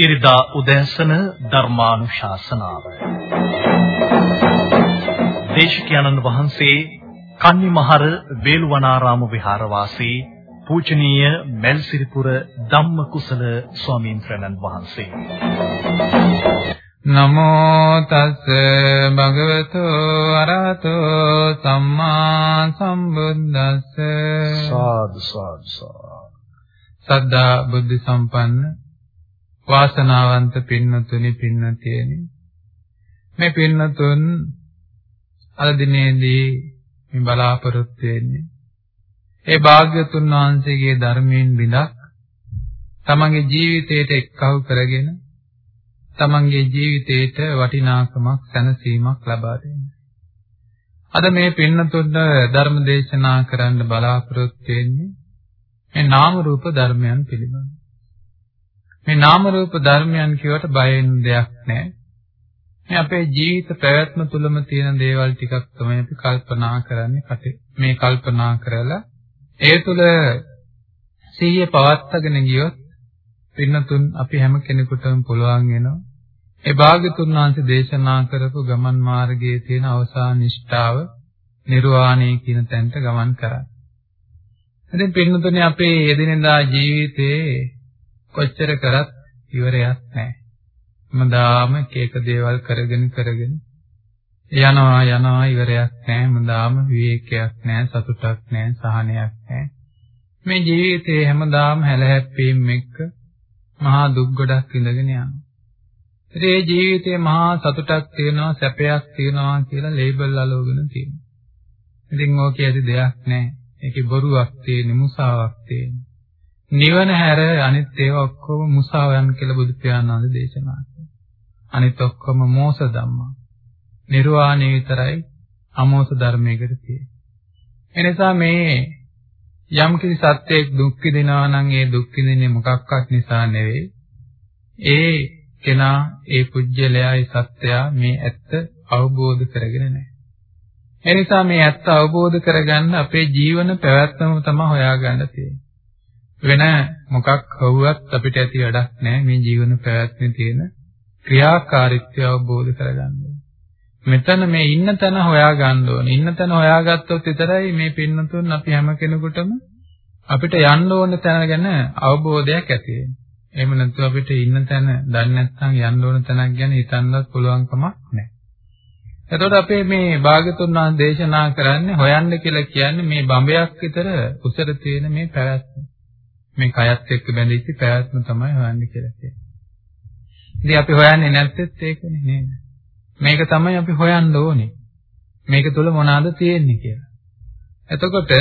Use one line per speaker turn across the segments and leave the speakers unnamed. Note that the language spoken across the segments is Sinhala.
ඉරිදා උදෑසන ධර්මානුශාසනාව. දේශකයන්න් වහන්සේ කන්නිමහර වේළුවනාරාම විහාරවාසී පූජනීය මෙල්සිරිපුර ධම්මකුසල ස්වාමීන් වහන්සේ.
නමෝ තස් භගවතු අරහතෝ සම්මා සම්බුද්දස්ස.
සාදු සාදු.
සද්ධා බුද්ධ සම්පන්න වාසනාවන්ත පින්නතුනි පින්නතියනි මේ පින්නතුන් අද දිනේදී මේ බලාපොරොත්තු වෙන්නේ ඒ භාග්‍යතුන් වහන්සේගේ ධර්මයෙන් බිඳක් තමන්ගේ ජීවිතයට එක්කහු කරගෙන තමන්ගේ ජීවිතයට වටිනාකමක් සැනසීමක් ලබා දෙන්න. අද මේ පින්නතුන්ට ධර්ම දේශනා කරන්න බලාපොරොත්තු වෙන්නේ මේ නාම රූප ධර්මයන් පිළිබඳව. මේ නාම රූප ධර්මයන් කියවට බය වෙන දෙයක් නැහැ. මේ අපේ ජීවිත පැවැත්ම තුළම තියෙන දේවල් ටිකක් තමයි අපි කල්පනා කරන්නේ. මේ කල්පනා කරලා ඒ තුළ සිහිය පවත්වාගෙන ගියොත් පින්නතුන් අපි හැම කෙනෙකුටම පුළුවන් වෙනවා. ඒ භාග්‍යතුන් වහන්සේ දේශනා කරපු ගමන් මාර්ගයේ තියෙන අවසාන නිෂ්ඨාව නිර්වාණය කියන තැනට ගමන් කරන්න. ඉතින් පින්නතුනේ අපේ එදිනෙදා ජීවිතේ කොච්චර කරත් ඉවරයක් නැහැ. මදාම එක එක දේවල් කරගෙන කරගෙන යනවා යනවා ඉවරයක් නැහැ. මදාම විවේකයක් නැහැ, සතුටක් නැහැ, සහනයක් නැහැ. මේ ජීවිතේ හැමදාම හැලහැප්පීම් එක්ක මහා දුක් ගොඩක් ඉඳගෙන යනවා. ඉතින් මේ ජීවිතේ මහා සතුටක් තියෙනවා, සැපයක් තියෙනවා කියලා ලේබල් අලවගෙන තියෙනවා. ඉතින් ඕකේ ඇති දෙයක් නැහැ. ඒකේ බොරුවක් තියෙන, මුසාවක් තියෙන. නිවන හැර අනිත් ඒවා ඔක්කොම මුසාවයන් කියලා බුදු පියාණන් වහන්සේ දේශනා කළා. අනිත් ඔක්කොම මෝස ධම්මා. නිර්වාණය විතරයි අමෝස ධර්මයකට තියෙන්නේ. එනිසා මේ යම් කිසි සත්‍යයක් දුක් විඳිනවා නම් ඒ දුක් විඳින්නේ මොකක්වත් නිසා නෙවෙයි. ඒ කෙනා ඒ පුජ්‍යලයා ඒ සත්‍යයා මේ ඇත්ත අවබෝධ කරගෙන නැහැ. එනිසා මේ ඇත්ත අවබෝධ කරගන්න අපේ ජීවන පැවැත්මම තමයි හොයාගන්න තියෙන්නේ. වෙන මොකක් හවුවත් අපිට ඇති වැඩක් නැහැ මේ ජීවන පැවැත්මේ තියෙන ක්‍රියාකාරීත්වය අවබෝධ කරගන්න. මෙතන මේ ඉන්න තැන හොයාගන්න ඕනේ. ඉන්න තැන හොයාගත්තොත් විතරයි මේ පින්නතුන් අපි හැම කෙනෙකුටම අපිට යන්න ඕන තැන ගැන අවබෝධයක් ඇති වෙන්නේ. එහෙම නැත්නම් අපිට ඉන්න තැන දන්නේ නැත්නම් යන්න ඕන තැනක් ගැන හිතන්නත් පුළුවන් කමක් නැහැ. එතකොට අපේ මේ භාගතුන් වහන්සේ දේශනා කරන්නේ හොයන්න කියලා කියන්නේ මේ බඹයක් විතර උසර තියෙන මේ පැවැත්ම. මේ කයත් එක්ක බැඳිච්ච පැවැත්ම තමයි හොයන්නේ කියලා කියන්නේ. ඉතින් අපි හොයන්නේ නැත්තේත් ඒකනේ නේද? මේක තමයි අපි හොයන්න ඕනේ. මේක තුල මොනවාද තියෙන්නේ කියලා. එතකොට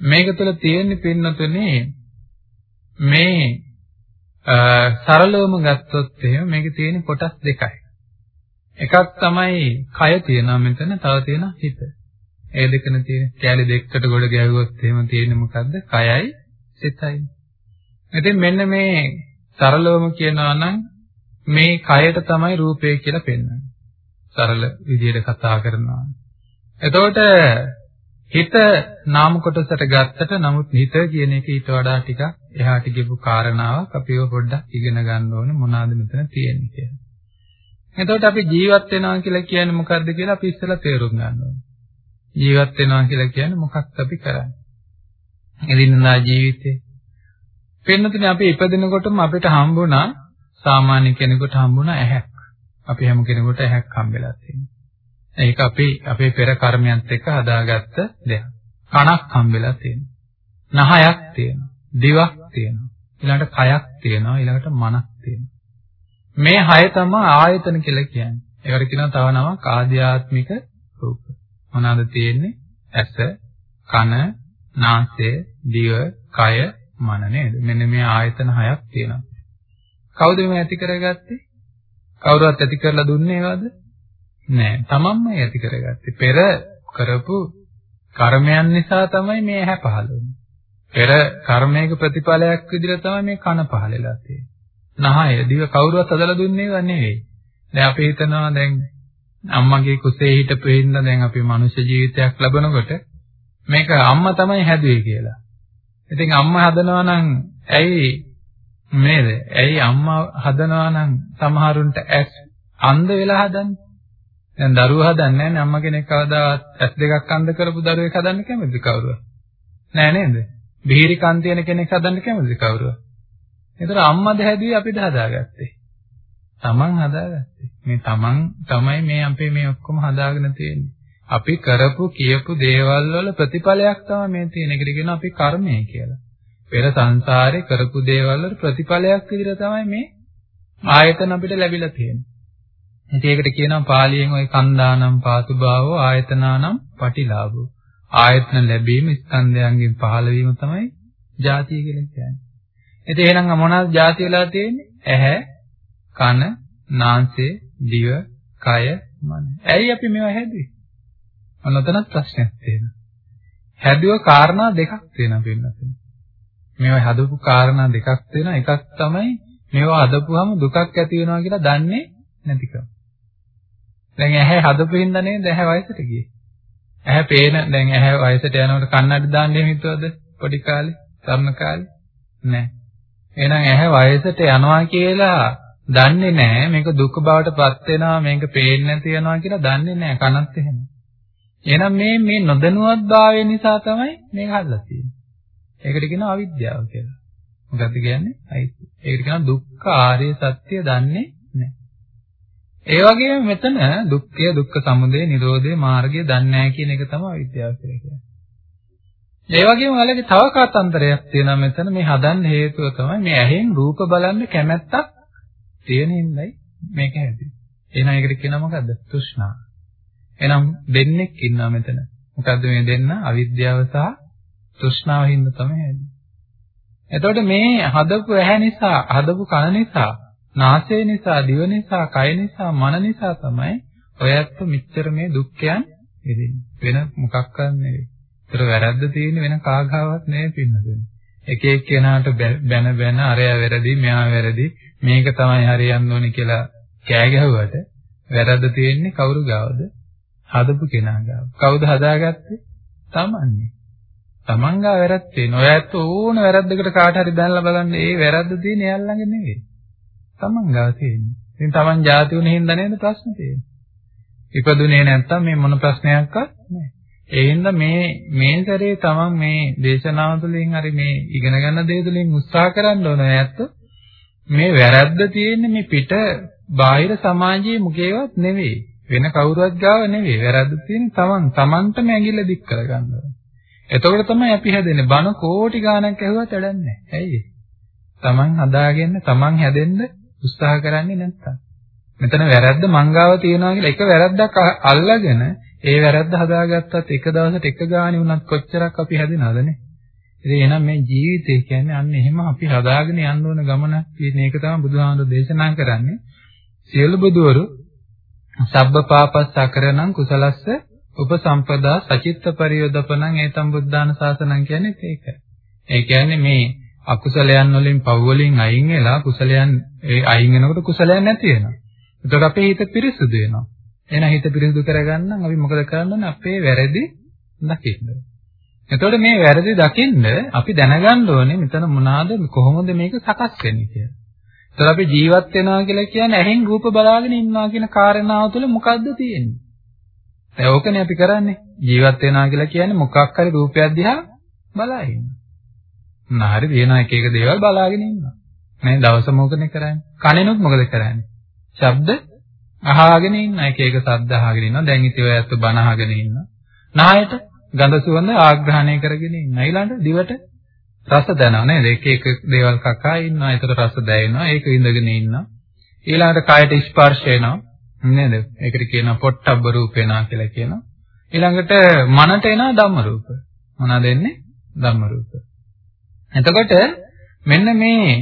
මේක තුල තියෙන්නේ පින්නතුනේ මේ සරලවම ගත්තොත් එහෙම මේකේ තියෙන කොටස් දෙකයි. එකක් තමයි කය තියෙනවා මෙතන තව තියෙනවා හිත. ඒ දෙකන තියෙන කැලි දෙකකට ගොඩ ගැහුවොත් එහෙම තියෙන්නේ මොකද්ද? කයයි සිතයි. ඉතින් මෙන්න මේ සරලවම කියනවා නම් මේ කයට තමයි රූපය කියලා පෙන්වන්නේ. සරල විදිහට කතා කරනවා. එතකොට හිත නාම කොටසට ගත්තට නමුත් හිත කියන එක ඊට වඩා ටිකක් එහාට ගිහපු කාරණාවක් අපිව පොඩ්ඩක් ඉගෙන ගන්න ඕනේ මොනවාද මෙතන තියෙන්නේ කියලා. එතකොට අපි ජීවත් වෙනවා කියලා කියන්නේ මොකද්ද කියලා අපි ඉස්සෙල්ලා තේරුම් ගන්න ඕනේ. ජීවත් වෙනවා කියලා කියන්නේ මොකක්ද අපි කරන්නේ? එදිනදා ජීවිතේ. පෙන්නතුනේ අපි ඉපදිනකොටම අපිට හම්බුණා සාමාන්‍ය කෙනෙකුට හම්බුණා ඇහැක්. අපි හැම කෙනෙකුට ඇහැක් හම්බෙලා තියෙනවා. ඒක අපි අපේ පෙර කර්මයන්ත් එක්ක හදාගත්ත දෙයක්. කනක් හම්බෙලා තියෙනවා. නහයක් තියෙනවා. දිවක් තියෙනවා. ඊළඟට කයක් තියෙනවා. ඊළඟට මනක් තියෙනවා. මේ හය තමයි ආයතන කියලා කියන්නේ. ඒකට කියනවා තව නමක් ආධ්‍යාත්මික රූප. මොනවාද තියෙන්නේ? ඇස, කන, නාසය, දිව, කය, මන නේද? මෙන්න මේ ආයතන හයක් තියෙනවා. කවුද මේ ඇති කරගත්තේ? කවුරුවත් ඇති කරලා දුන්නේ ඒවද? නෑ. තමන්මයි ඇති කරගත්තේ. පෙර කරපු කර්මයන් නිසා තමයි මේ ඇහැ පහළ වුනේ. පෙර කර්මයක ප්‍රතිඵලයක් විදිහට තමයි මේ කන පහළලා තියෙන්නේ. නහය දිව කවුරුවත් හදලා දුන්නේ ඒවා නෙවෙයි. දැන් අපි හිතනවා දැන් අම්මගේ කුසේ හිටපු ඉන්න දැන් අපි මනුෂ්‍ය ජීවිතයක් ලබනකොට මේක අම්මා තමයි හැදුවේ කියලා. ඉතින් අම්මා හදනවා නම් ඇයි නේද? ඇයි අම්මා හදනවා නම් සමහරුන්ට ඇස් අන්ධ වෙලා හදන්නේ? දැන් දරුවෝ හදන්නේ නැහැ අම්මා කෙනෙක් කවදාවත් ඇස් දෙකක් අන්ධ කරපු දරුවෙක් හදන්න කැමතිද කවුරුවත්? නෑ නේද? බිහිරි කන් තියෙන කෙනෙක් හදන්න කැමතිද කවුරුවත්? ඒතර අම්මද හැදුවේ අපිට හදාගත්තේ. තමන් හදාගත්තේ. මේ තමන් තමයි මේ අපේ මේ ඔක්කොම හදාගෙන තියෙන්නේ. අපි කරපු කියපු දේවල් වල ප්‍රතිඵලයක් තමයි මේ තියෙන. ඒකට කියනවා අපි කර්මය කියලා. පෙර සංසාරේ කරපු දේවල් වල ප්‍රතිඵලයක් විදිහට තමයි මේ ආයතන අපිට ලැබිලා තියෙන්නේ. ඉතින් ඒකට කියනවා පාලියෙන් ওই කන්දානම් පාතුභාවෝ ආයතනානම් පටිලාභෝ. ආයතන ලැබීම ස්කන්ධයන්ගෙන් පහළ වීම තමයි ජාතිය කියලා කියන්නේ. ඉතින් එහෙනම් මොනවාද ජාතිය වෙලා තියෙන්නේ? ඇහැ, කන, නාසය, දිව, කය, මන. ඇයි අපි මේවා හැදුවේ? අනතනත් ප්‍රශ්නයක් තියෙනවා. හැදුව කාරණා දෙකක් තියෙනවා පින්නතුනි. මේවා හදපු කාරණා දෙකක් තියෙනවා. එකක් තමයි මේවා හදපුවම දුකක් ඇති වෙනවා කියලා දන්නේ නැතිකම. දැන් ඇහැ හදපු හින්දා නේද ඇහැ වයසට ගියේ. ඇහැ පේන දැන් ඇහැ වයසට යනකොට කන්නඩි දාන්නේ හිතුවද පොඩි කාලේ, තරුණ කාලේ? නෑ. එහෙනම් ඇහැ වයසට යනවා කියලා දන්නේ නැහැ මේක දුක් බවට පත් වෙනවා මේක පේන්නේ නැති වෙනවා කියලා දන්නේ නැහැ කනත් එහෙම. එහෙනම් මේ මේ නොදැනුවත් භාවය නිසා තමයි මේක හදලා තියෙන්නේ. ඒකට කියනවා අවිද්‍යාව කියලා. මොකද්ද කියන්නේ? ඒකට කියනවා දුක්ඛ ආර්ය සත්‍ය දන්නේ නැහැ. ඒ වගේම මෙතන දුක්ඛය, දුක්ඛ සමුදය, නිරෝධය, මාර්ගය දන්නේ නැහැ කියන එක තමයි අවිද්‍යාව කියලා කියන්නේ. ඒ වගේම ඔයාලගේ තව කතාන්තරයක් තියෙනවා මෙතන මේ හදන්න හේතුව තමයි මේ ඇහෙන් රූප බලන්න කැමැත්තක් තියෙන හින්දායි මේක හැදුවේ. එහෙනම් ඒකට කියනවා මොකද්ද? තෘෂ්ණාව. එහෙනම් දෙන්නෙක් ඉන්නවා මෙතන. මොකද්ද මේ දෙන්න? අවිද්‍යාව සහ තෘෂ්ණාව හින්දා තමයි හැදුවේ. එතකොට මේ හදපු ඇහැ නිසා, හදපු කන නිසා, නාසය නිසා, දිව නිසා, කය නිසා, මන නිසා තමයි ඔයත් මෙච්චර මේ දුක්ඛයන් විඳින්නේ. වෙන මොකක්වත් නෙවෙයි. ඒතර වැරද්ද තියෙන්නේ වෙන කාගාවක් නෙවෙයි පින්නදෙන්නේ. එක එක කෙනාට බැන බැන අරයා වැරදි, මෙයා වැරදි, මේක තමයි හරියන්න ඕනේ කියලා කෑ ගැහුවට වැරද්ද තියෙන්නේ කවුරු ගාවද? හදපු කෙනා ගාව. කවුද හදාගත්තේ? තමන්නේ. තමන් ගාව වැරද්ද තියෙන. ඔය ඇත්ත ඕන වැරද්දකට කාට හරි දැනලා බලන්න ඒ වැරද්ද තියෙන්නේ එයාලා ළඟ නෙවෙයි. තමන් ගාව තියෙන්නේ. ඉතින් තමන් ජාති වුණ හින්දා නේද ප්‍රශ්න තියෙන්නේ. ඉපදුනේ නැත්තම් මේ මොන ප්‍රශ්නයක්වත් නැහැ. ඒ හින්දා මේ මේ සැරේ තමන් මේ දේශනාව තුළින් හරි මේ ඉගෙන ගන්න දේ තුළින් උත්සාහ කරන්න ඕන ඇත්ත මේ වැරද්ද තියෙන්නේ මේ පිට බාහිර සමාජයේ මුකේවත් නෙවෙයි වෙන කවුරුවත් ගාව නෙවෙයි. වැරද්ද තියෙන්නේ තමන්. තමන්ටම ඇඟිල්ල දික් කරගන්න ඕන එතකොට තමයි අපි හැදෙන්නේ. බන කෝටි ගාණක් ඇහුවත් වැඩක් නැහැ. ඇයි තමන් හදාගෙන තමන් හැදෙන්න උත්සාහ කරන්නේ නැත්තම්. මෙතන වැරද්ද මංගාව තියනවා කියලා එක වැරද්දක් අල්ලගෙන ඒ වැරද්ද හදාගත්තත් එක දවසට එක ගාණි වුණත් කොච්චරක් අපි හැදෙනවදනේ. ඉතින් එහෙනම් මේ ජීවිතය කියන්නේ අන්න එහෙම අපි හදාගෙන යන්න ඕන ගමනක් කියන එක තමයි බුදුහාමුදුරු දේශනා කරන්නේ. සියලු බුදවරු සබ්බ පාපස් අකරණං කුසලස්ස උපසම්පදා සචිත්ත පරියෝදපණං ඒතම් බුද්ධාන සාසනං කියන්නේ ඒකයි. ඒ කියන්නේ මේ අකුසලයන් වලින් පව් වලින් අයින් වෙලා කුසලයන් ඒ අයින් වෙනකොට කුසලයන් නැති වෙනවා. එතකොට අපේ හිත පිරිසුදු වෙනවා. එහෙනම් හිත පිරිසුදු කරගන්න අපි මොකද කරන්න ඕනේ? අපේ වැරදි දකින්න. එතකොට මේ වැරදි දකින්න අපි දැනගන්න ඕනේ මෙතන මොනවාද කොහොමද මේක සකස් වෙන්නේ කියලා. එතකොට අපි ජීවත් වෙනවා කියලා කියන්නේ ඇහෙන් රූප බලාගෙන ඉන්නවා කියන කාරණාව තුළ මොකද්ද තියෙන්නේ? දැන් ඕකනේ අපි කරන්නේ. ජීවත් වෙනවා කියලා කියන්නේ මොකක් හරි රූපයක් දිහා බලා ඉන්නවා. නාරි වෙන එක එක දේවල් බලාගෙන ඉන්නවා. මේ දවස මොකද කරන්නේ? කනෙනුත් මොකද කරන්නේ? ශබ්ද අහගෙන ඉන්න එක එක ශබ්ද අහගෙන ඉන්නවා. දැන් ඉතින් ඔය ඇත්ත බණ අහගෙන ඉන්නවා. නායට ගඳ සුවඳ ආග්‍රහණය කරගෙන ඉන්න. ඊළඟට දිවට රස දැනනවා නේද? එක එක දේවල් කකා ඉන්නවා. ඒතර රස දැනෙනවා. ඒක ඉඳගෙන ඉන්නවා. ඊළඟට කයට ස්පර්ශ වෙනවා. නේද? ඒකට කියනවා පොට්ටබ්බ රූපේනා කියලා කියනවා. ඊළඟට මනට එනවා ධම්ම රූප. මොනවද එන්නේ? ධම්ම රූප. එතකොට මෙන්න මේ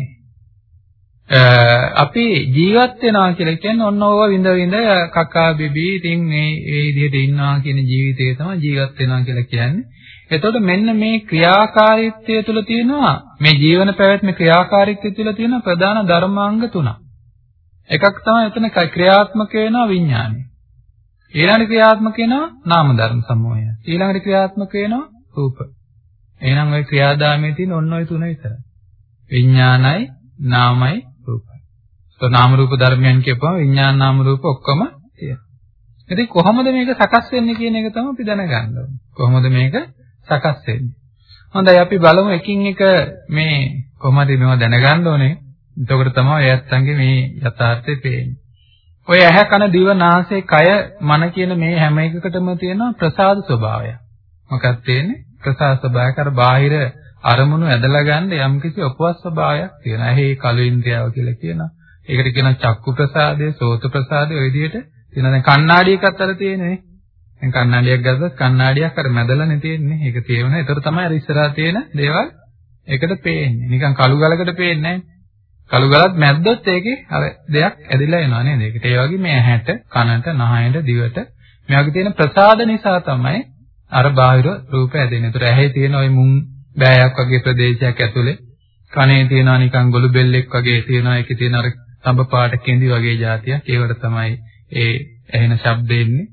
අපි ජීවත් වෙනවා කියලා කියන්නේ ඔන්න ඕව විඳ විඳ කකා බිබි ඉතින් මේ ඒ විදිහට ඉන්නවා කියන ජීවිතය තමයි ජීවත් වෙනවා කියලා කියන්නේ. එතකොට මෙන්න මේ ක්‍රියාකාරීත්වය තුළ තියෙනවා මේ ජීවන පැවැත්මේ ක්‍රියාකාරීත්වය තුළ තියෙන ප්‍රධාන ධර්මාංග තුනක්. එකක් තමයි එතන ක්‍රියාත්මක වෙනවා විඥානය. ඊළඟට ක්‍රියාත්මක වෙනවා නාම ධර්ම සමූහය. ඊළඟට ක්‍රියාත්මක වෙනවා රූප. එහෙනම් ওই ක්‍රියාදාමයේ තියෙන ඔන්න ඔය තුන විතරයි. විඥානයි නාමයි රූපයි. તો නාම රූප ධර්මයන් කියපුවම විඥාන නාම රූප ඔක්කොම තියෙනවා. ඉතින් කොහොමද මේක සකස් වෙන්නේ කියන එක තමයි අපි දැනගන්න ඕනේ. කොහොමද මේක සකස් වෙන්නේ? හොඳයි අපි බලමු එකින් එක මේ කොහොමද මේව දැනගන්න ඕනේ. එතකොට තමයි එයත්න්ගේ මේ යථාර්ථය පේන්නේ. ඔය ඇහැ කන දිව නාසය කය මන කියන මේ හැම එකකටම තියෙන ප්‍රසාද ස්වභාවය. මොකක්ද තියෙන්නේ? ප්‍රසාද ස්වභාවය කර බාහිර අරමුණු ඇදලා ගන්න යම්කිසි උපවස් ස්වභාවයක් තියෙනවා. ඇහි කළු ඉන්ද්‍රියාව කියලා කියනවා. ඒකට කියනවා චක්කු ප්‍රසාදය, සෝත ප්‍රසාදය ඔය විදිහට තියෙනවා. දැන් කණ්ණාඩියකත් අර තියෙන්නේ. දැන් කණ්ණාඩියක් ගත්තොත් කණ්ණාඩියක් අර මැදලානේ තියෙන්නේ. ඒක තියෙන. ඒතර තමයි අර ඉස්සරහා තියෙන දේවල් ඒකට පේන්නේ. නිකන් කළු ගලකට පේන්නේ නැහැ. කළු ගලත් මැද්දොත් ඒකේ අර දෙයක් ඇදිලා එනවා නේද? ඒකට ඒ වගේ මේ ඇහැට, කනට, නහයට, දිවට මේ වගේ තියෙන ප්‍රසාද නිසා තමයි අර බාහිර රූප ඇදෙන්නේ. ඒතර ඇහි තියෙන ওই මුං බෑයක් වගේ ප්‍රදේශයක් ඇතුලේ කනේ තියෙනවා නිකන් ගොළු බෙල්ලෙක් වගේ තියෙනවා. ඒකේ තියෙන අර තඹ පාට කෙඳි වගේ જાතියක්. ඒවට තමයි ඒ ඇහෙන ශබ්ද එන්නේ.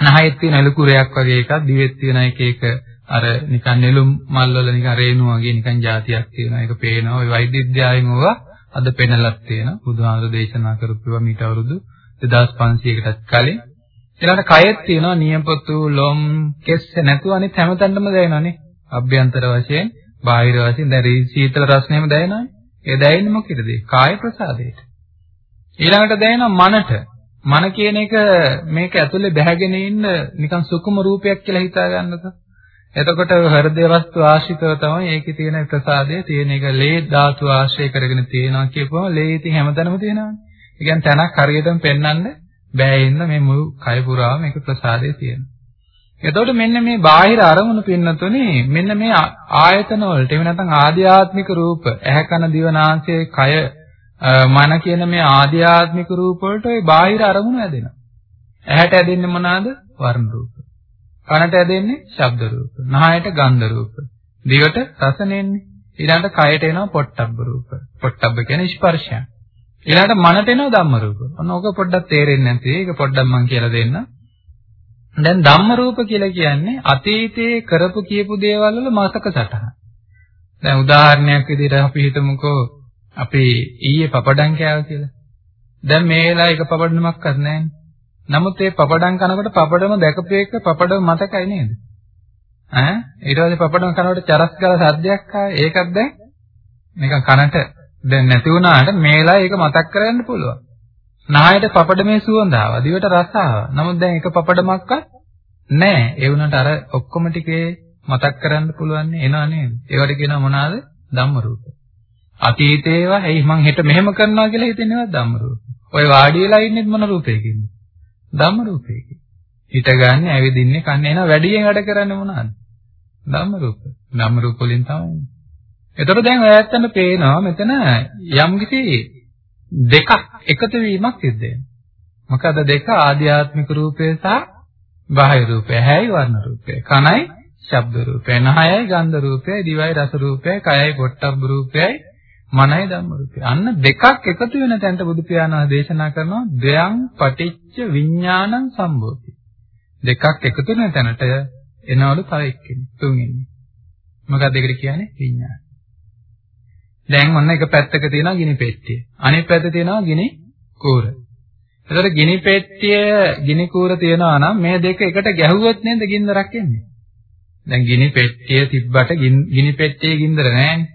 නහයෙත් තියෙන ඇලුකුරයක් වගේ එකක්, දිවෙත් තියෙන එක එක අර නිකන් නෙළුම් මල් වල නිකන් රේණු වගේ නිකන් જાතියක් තියෙනවා. ඒක පේනවා. ওই වෛද්‍ය විද්‍යාවෙන් ඕවා අද පෙනලක් තියෙනවා. බුදුහාමුදුරේ දේශනා කරපු ඒවා මීට අවුරුදු 2500කටත් කලින්. ඊළඟට කයෙත් තියෙනවා නියපොතු, ලොම්, කෙස් නැතුව අනිත් හැමතැනම දැනෙනවානේ. අභ්‍යන්තර වශයෙන්, බාහිර වශයෙන් දැන් සීතල රස්නේම දැනෙනවානේ. ඒ දැනෙන්නේ මොකේද? කාය ප්‍රසාදයට. ඊළඟට දැනෙනවා මනට. මන කියන එක මේක ඇතුලේ බැහැගෙන ඉන්න නිකන් සුකුම රූපයක් කියලා හිතා ගන්නකෝ. එතකොට හෘදය වස්තු ආශ්‍රිතව තමයි ඒකේ තියෙන ප්‍රසාදය තියෙන එක ලේ ධාතු ආශ්‍රය කරගෙන තියෙනවා කියපුවම ලේ ඉතින් හැමතැනම තියෙනවානේ. ඒ කියන්නේ තැනක් හරියටම පෙන්වන්න බෑ ඉන්න මේ මුළු කය පුරාම මේක ප්‍රසාදය තියෙනවා. එතකොට මෙන්න මේ බාහිර අරමුණු පින්නතුනේ මෙන්න මේ ආයතන වලට එහෙම නැත්නම් ආධ්‍යාත්මික රූප ඇහැ කන දිව නාසය කය මන කියන මේ ආධ්‍යාත්මික රූප වලට ওই බාහිර අරමුණු ඇදෙනවා. ඇහැට ඇදෙන්නේ මොනවාද? වර්ණ රූප. කනට ඇදෙන්නේ ශබ්ද රූප. නහයට ගන්ධ රූප. දිවට රස නෙන්නේ. ඊළඟට කයට එනවා පොට්ටබ්බ රූප. පොට්ටබ්බ කියන්නේ ස්පර්ශය. ඊළඟට මනට එනවා ධම්ම රූප. ඔන්න ඕක පොඩ්ඩක් තේරෙන්නේ නැති. ඒක පොඩ්ඩක් මම කියලා දෙන්න. දැන් ධම්ම රූප කියලා කියන්නේ අතීතයේ කරපු කියපු දේවල් වල මතක සටහන. දැන් උදාහරණයක් විදිහට අපි හිතමුකෝ අපි ඊයේ පපඩම් කෑවා කියලා. දැන් මේ වෙලාවේ එක පපඩමක්වත් නැහැ. නමුත් ඒ පපඩම් කනකොට පපඩම දැකපු එක පපඩම මතකයි නේද? ඈ ඊට පස්සේ පපඩම් කනකොට චරස් ගාලා සද්දයක් ආවේ. ඒකත් දැන් නිකන් කනට දැන් නැති වුණාට මේලා ඒක මතක් කරගන්න පුළුවන්. නායට පපඩමේ සුවඳ ආවා. දිවට රස ආවා. නමුත් දැන් එක පපඩමක්වත් නැහැ. ඒ වුණාට අර ඔක්කොම ටිකේ මතක් කරන්න පුළුවන් එනවා නේද? ඒවට කියනවා මොනවාද? ධම්ම රූප. අතීතේ ඒවා ඇයි මං හෙට මෙහෙම කරනවා කියලා හිතන්නේවත් ධම්ම රූප. ඔය වාඩි වෙලා ඉන්නේ මොන රූපයකින්ද? ධම්ම රූපයකින්. හිතගන්නේ ඇවිදින්නේ කන්නේ එනවා වැඩියෙන් වැඩ කරන්නේ මොනවාද? ධම්ම රූප. ධම්ම රූප වලින් තමයි. එතකොට දැන් ඔයයන්ට පේනවා මෙතන යම්කිසි දෙකක් එකතු වීමක් සිද්ධ වෙනවා. මොකද දෙක ආධ්‍යාත්මික රූපය සහ බාහිර රූපය. හැයි වර්ණ රූපය. කනයි ශබ්ද රූපය. නහයයි ගන්ධ රූපය. දිවයි රස රූපය. කයයි පොට්ටබ්බ රූපයයි. මනයි ධම්ම රූපය. අන්න දෙකක් එකතු වෙන තැනට බුදු පියාණන් දේශනා කරනවා දයං පටිච්ච විඥානං සම්භෝති. දෙකක් එකතු වෙන තැනට එනවලු තව එක්කෙනෙක් තුන්වෙනි. මොකක්ද ඒකට කියන්නේ? විඥාන. දැන් ඔන්න එක පැත්තක තියෙනවා ගිනි පෙට්ටිය. අනිත් පැත්තේ තියෙනවා ගිනි කූර. එතකොට ගිනි පෙට්ටිය ගිනි කූර තියෙනවා නම් මේ දෙක එකට ගැහුවොත් නේද ගින්දරක් එන්නේ? දැන් ගිනි පෙට්ටිය තිබ්බට ගිනි පෙට්ටියේ ගින්දර නැහැ.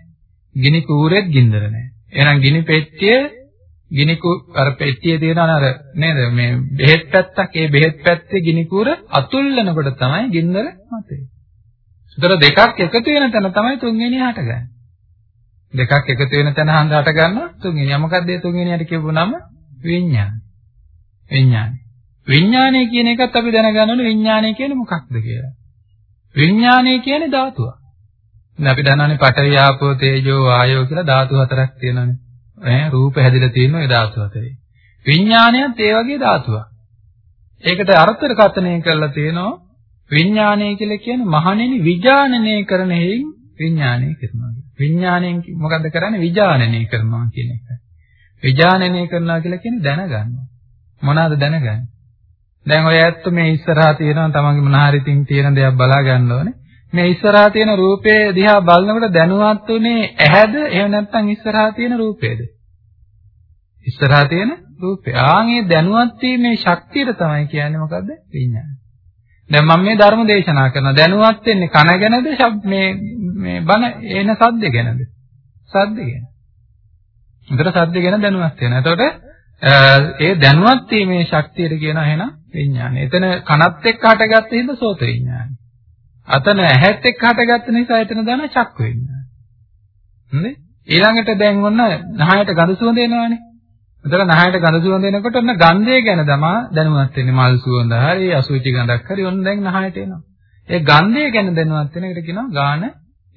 ගිනි කූරෙත් ගින්දර නැහැ. එහෙනම් ගිනි පෙට්ටිය ගිනි අර පෙට්ටියේ තියෙන අර නේද මේ බෙහෙත් පැත්තක් ඒ බෙහෙත් පැත්තේ ගිනි කූර අතුල්ලනකොට තමයි ගින්දර මතේ. ඒතර දෙකක් එකතු වෙන තැන තමයි තුන්වෙනි හටගන්නේ. දෙකක් එකතු වෙන තැන හන්ද හට ගන්නවා තුන්වෙනි. මොකක්ද ඒ තුන්වෙනියට කියපු නම? විඥාන. විඥාන. විඥානය කියන එකත් අපි දැනගන්න ඕනේ විඥානය කියන්නේ මොකක්ද කියලා. විඥානය කියන්නේ ධාතුවක්. දැන් අපි දන්නවනේ පඨවි ආපෝ තේජෝ වායෝ කියලා ධාතු හතරක් තියෙනවානේ. ඈ රූප හැදිලා තියෙන ওই ධාතු හතරේ. විඥානයත් ඒ වගේ ධාතුවක්. ඒකට අර්ථර කතනය කරලා තියෙනවා විඥානය කියලා කියන්නේ මහණෙනි විඥානනය කරන හේයින් විඥානය කරනවා. විඥාණයෙන් මොකද්ද කරන්නේ? විඥානනය කරනවා කියන එක. විඥානනය කරනවා කියලා කියන්නේ දැනගන්නවා. මොනවාද දැනගන්නේ? දැන් ඔය ඇත්ත මේ ඉස්සරහා තියෙනවා තමන්ගේ මොනහරි තින් තියෙන දේක් බලා ගන්න ඕනේ. මේ ඉස්සරහා තියෙන රූපේ දිහා බලනකොට දැනුවත් උනේ ඇහැද එහෙම නැත්නම් ඉස්සරහා තියෙන රූපේද? ඉස්සරහා තියෙන රූපේ. ආන්ගේ දැනුවත් වීමේ ශක්තියට තමයි කියන්නේ මොකද්ද? විඥානය. දැන් මම මේ ධර්ම දේශනා කරන දැනුවත් වෙන්නේ කන ගැනද මේ මේ බන එන සද්ද ගැනද? සද්ද ගැන. උතර සද්ද ගැන දැනුවත් වෙනවා. එතකොට ඒ දැනුවත් වීමේ ශක්තියට කියන එහෙනම් විඥානය. එතන කනත් එක්ක හටගත්ත හින්දා සෝත විඥානය. අතන ඇහත් එක්ක හටගත්ත නිසා එතන දාන චක්ක විඥානය. හරිද? ඊළඟට දැන් ඔන්න නහයට ගඳ සුවඳ එනවනේ. එතකොට නහයට ගඳ සුවඳ එනකොට ඔන්න ගන්ධය ගැන තමා දැනුවත් වෙන්නේ මල් සුවඳ හරි අසුචි ගඳක් හරි ඔන්න දැන් නහයට එනවා. ඒ ගන්ධය ගැන දැනුවත් වෙන එකට කියනවා ගාන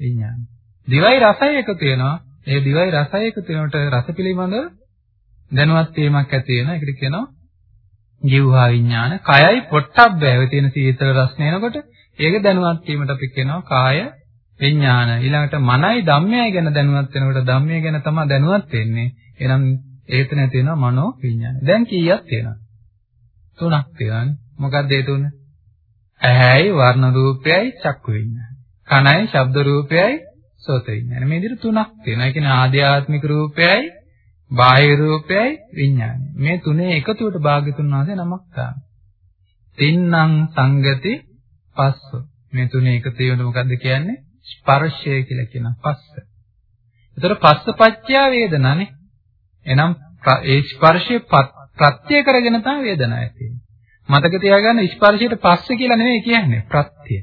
විඥානය. දිවයි රසය එකතු වෙනවා. ඒ දිවයි රසය එකතු වෙනකොට රස පිළිබඳ දැනුවත් වීමක් ඇති වෙනවා. ඒකට කියනවා ජීවහා විඥාන. කයයි පොට්ටබ්බෑවේ තියෙන සීතල රස්නේ එනකොට ඒක දැනුවත් වීමට අපි කියනවා කාය විඥාන. ඊළඟට මනයි ධම්මයයි ගැන දැනුවත් වෙනකොට ධම්මය ගැන තමයි දැනුවත් වෙන්නේ. එහෙනම් ඒතන තියෙනවා මනෝ විඥාන. දැන් කීයක් තියෙනවද? තුනක් තියෙනවානේ. මොකක්ද ඒ තුන? ඇහැයි වර්ණ රූපයයි චක්කු විඥාන. කනයි ශබ්ද රූපයයි සෝත විඥාන. මේ විදිහට තුනක් තියෙනවා. ඒ කියන්නේ ආධ්‍යාත්මික රූපයයි බාහිර රූපයයි විඥානය. මේ තුනේ එකතුවට භාග්‍යතුන් වහන්සේ නමක් දානවා. තින්නම් සංගති පස්ස. මේ තුනේ එකතු වෙන මොකද්ද කියන්නේ? ස්පර්ශය කියලා කියන පස්ස. ඒතර පස්සපච්චය වේදනානේ. එහෙනම් ඒ ස්පර්ශය ප්‍රත්‍ය කරගෙන තමයි වේදනාව ඇති වෙන්නේ. මතක තියාගන්න ස්පර්ශයට පස්ස කියලා නෙමෙයි කියන්නේ ප්‍රත්‍ය.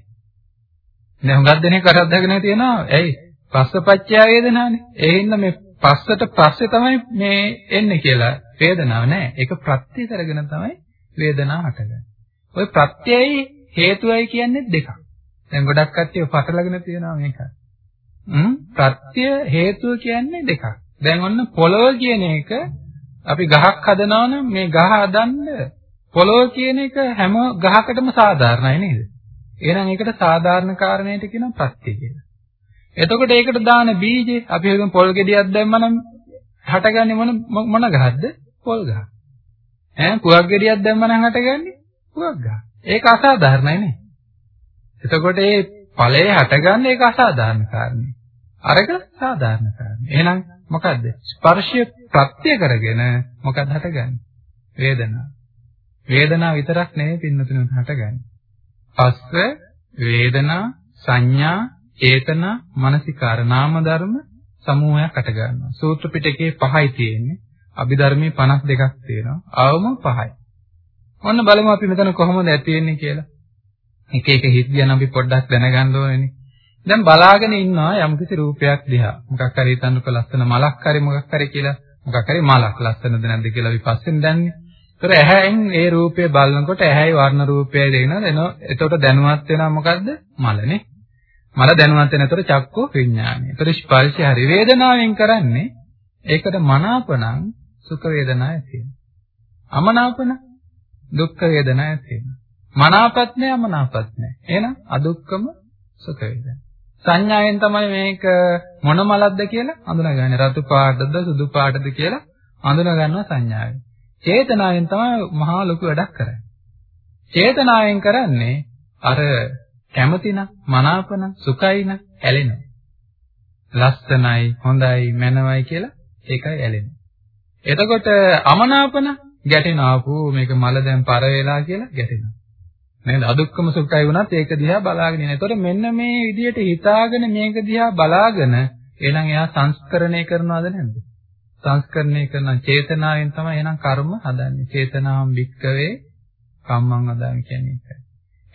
දැන් හුඟක් දෙනෙක් කරද්දාගෙන තියෙනවා. ඇයි? පස්සපච්චය වේදනානේ. ඒ හින්දා මේ පස්සට පස්සේ තමයි මේ එන්නේ කියලා වේදනාව නෑ. ඒක ප්‍රත්‍ය කරගෙන තමයි වේදනාව හටගන්නේ. ওই ප්‍රත්‍යයයි හේතුවයි කියන්නේ දෙකක්. දැන් ගොඩක් කට්ටිය පටලගෙන තියෙනවා මේක. හ්ම් ප්‍රත්‍ය හේතුව කියන්නේ දෙකක්. දැන් ඔන්න පොළොව කියන එක අපි ගහක් හදනවා නම් මේ ගහ හදන්න පොළොව කියන එක හැම ගහකටම සාධාරණයි නේද? එහෙනම් ඒකට සාධාරණ කාරණයට කියනවා ප්‍රත්‍ය කියලා. එතකොට ඒකට දාන බීජේ අපි හිතමු පොල් ගෙඩියක් දැම්මනම් හටගන්නේ මොන මොන ගහක්ද? පොල් ගහ. ඈ කුවක් ගෙඩියක් දැම්මනම් හටගන්නේ කුවක් ගහ. ඒක අසාධාරණයි නේ. එතකොට මේ ඵලයේ හටගන්නේ ඒක අසාධාරණ කාරණේ. අරක සාධාරණ කාරණේ. එහෙනම් මොකද්ද? ස්පර්ශය ප්‍රත්‍ය කරගෙන මොකක්ද හටගන්නේ? වේදනාව. වේදනාව විතරක් නෙවෙයි පින්නතුනේ හටගන්නේ. පස්ස වේදනා සංඥා චේතනා මනසිකාර නාම ධර්ම සමූහයක් අට ගන්නවා. සූත්‍ර පිටකේ පහයි තියෙන්නේ. අභිධර්මයේ 52ක් තියෙනවා. අවම පහයි. ඔන්න බලමු අපි මෙතන කොහොමද ඇති වෙන්නේ කියලා. එක එක හිත් ගැන අපි පොඩ්ඩක් දැනගන්න ඕනේ. දැන් බලාගෙන ඉන්නවා යම්කිසි රූපයක් දිහා. මොකක් හරි හිතන්නකො ලස්සන මලක් හරි මොකක් හරි කියලා. මොකක් හරි මලක් ලස්සනද නැද්ද කියලා අපි පස්සෙන් දන්නේ. ඒතර ඇහැෙන් ඒ රූපය බලනකොට ඇහැයි වර්ණ රූපයයි දෙනවා. එනවා. එතකොට දැනුවත් වෙනවා මොකද්ද? මලනේ. මල දැනුවත් වෙනතොට චක්කෝ විඥානය. ඒතර ස්පර්ශය හරි වේදනාවෙන් කරන්නේ ඒකට මනාපණං සුඛ වේදනා ඇති වෙනවා. අමනාපන දුක්ඛ වේදනා ඇති වෙනවා. මනාපත් නැහැ අමනාපත් නැහැ. එහෙනම් අදුක්කම සුඛ වේදනා. සංඥාවෙන් තමයි මේක මොන මලක්ද කියලා අඳුනගන්නේ. රතු පාටද සුදු පාටද කියලා අඳුන ගන්නවා සංඥාවෙන්. චේතනාවෙන් තමයි මහා ලොකු වැඩක් කරන්නේ. චේතනාවෙන් කරන්නේ අර කැමතිනම් මනාපනම් සුඛයිනම් ඇලෙනවා. ලස්සනයි හොඳයි මනවයි කියලා ඒකයි ඇලෙන්නේ. එතකොට අමනාපන ගැටෙනවා පෝ මේක මල දැන් පර වෙලා කියලා ගැටෙනවා. නේද? අදුක්කම සුඛයි වුණත් ඒක දිහා බලාගෙන ඉන්න. එතකොට මෙන්න මේ විදිහට හිතාගෙන මේක දිහා බලාගෙන එහෙනම් එයා සංස්කරණය කරනවද නැද්ද? සංස්කරණය කරන චේතනාවෙන් තමයි එහෙනම් කර්ම හදන්නේ. චේතනාම් වික්කවේ කම්මං හදාන කියන්නේ ඒකයි.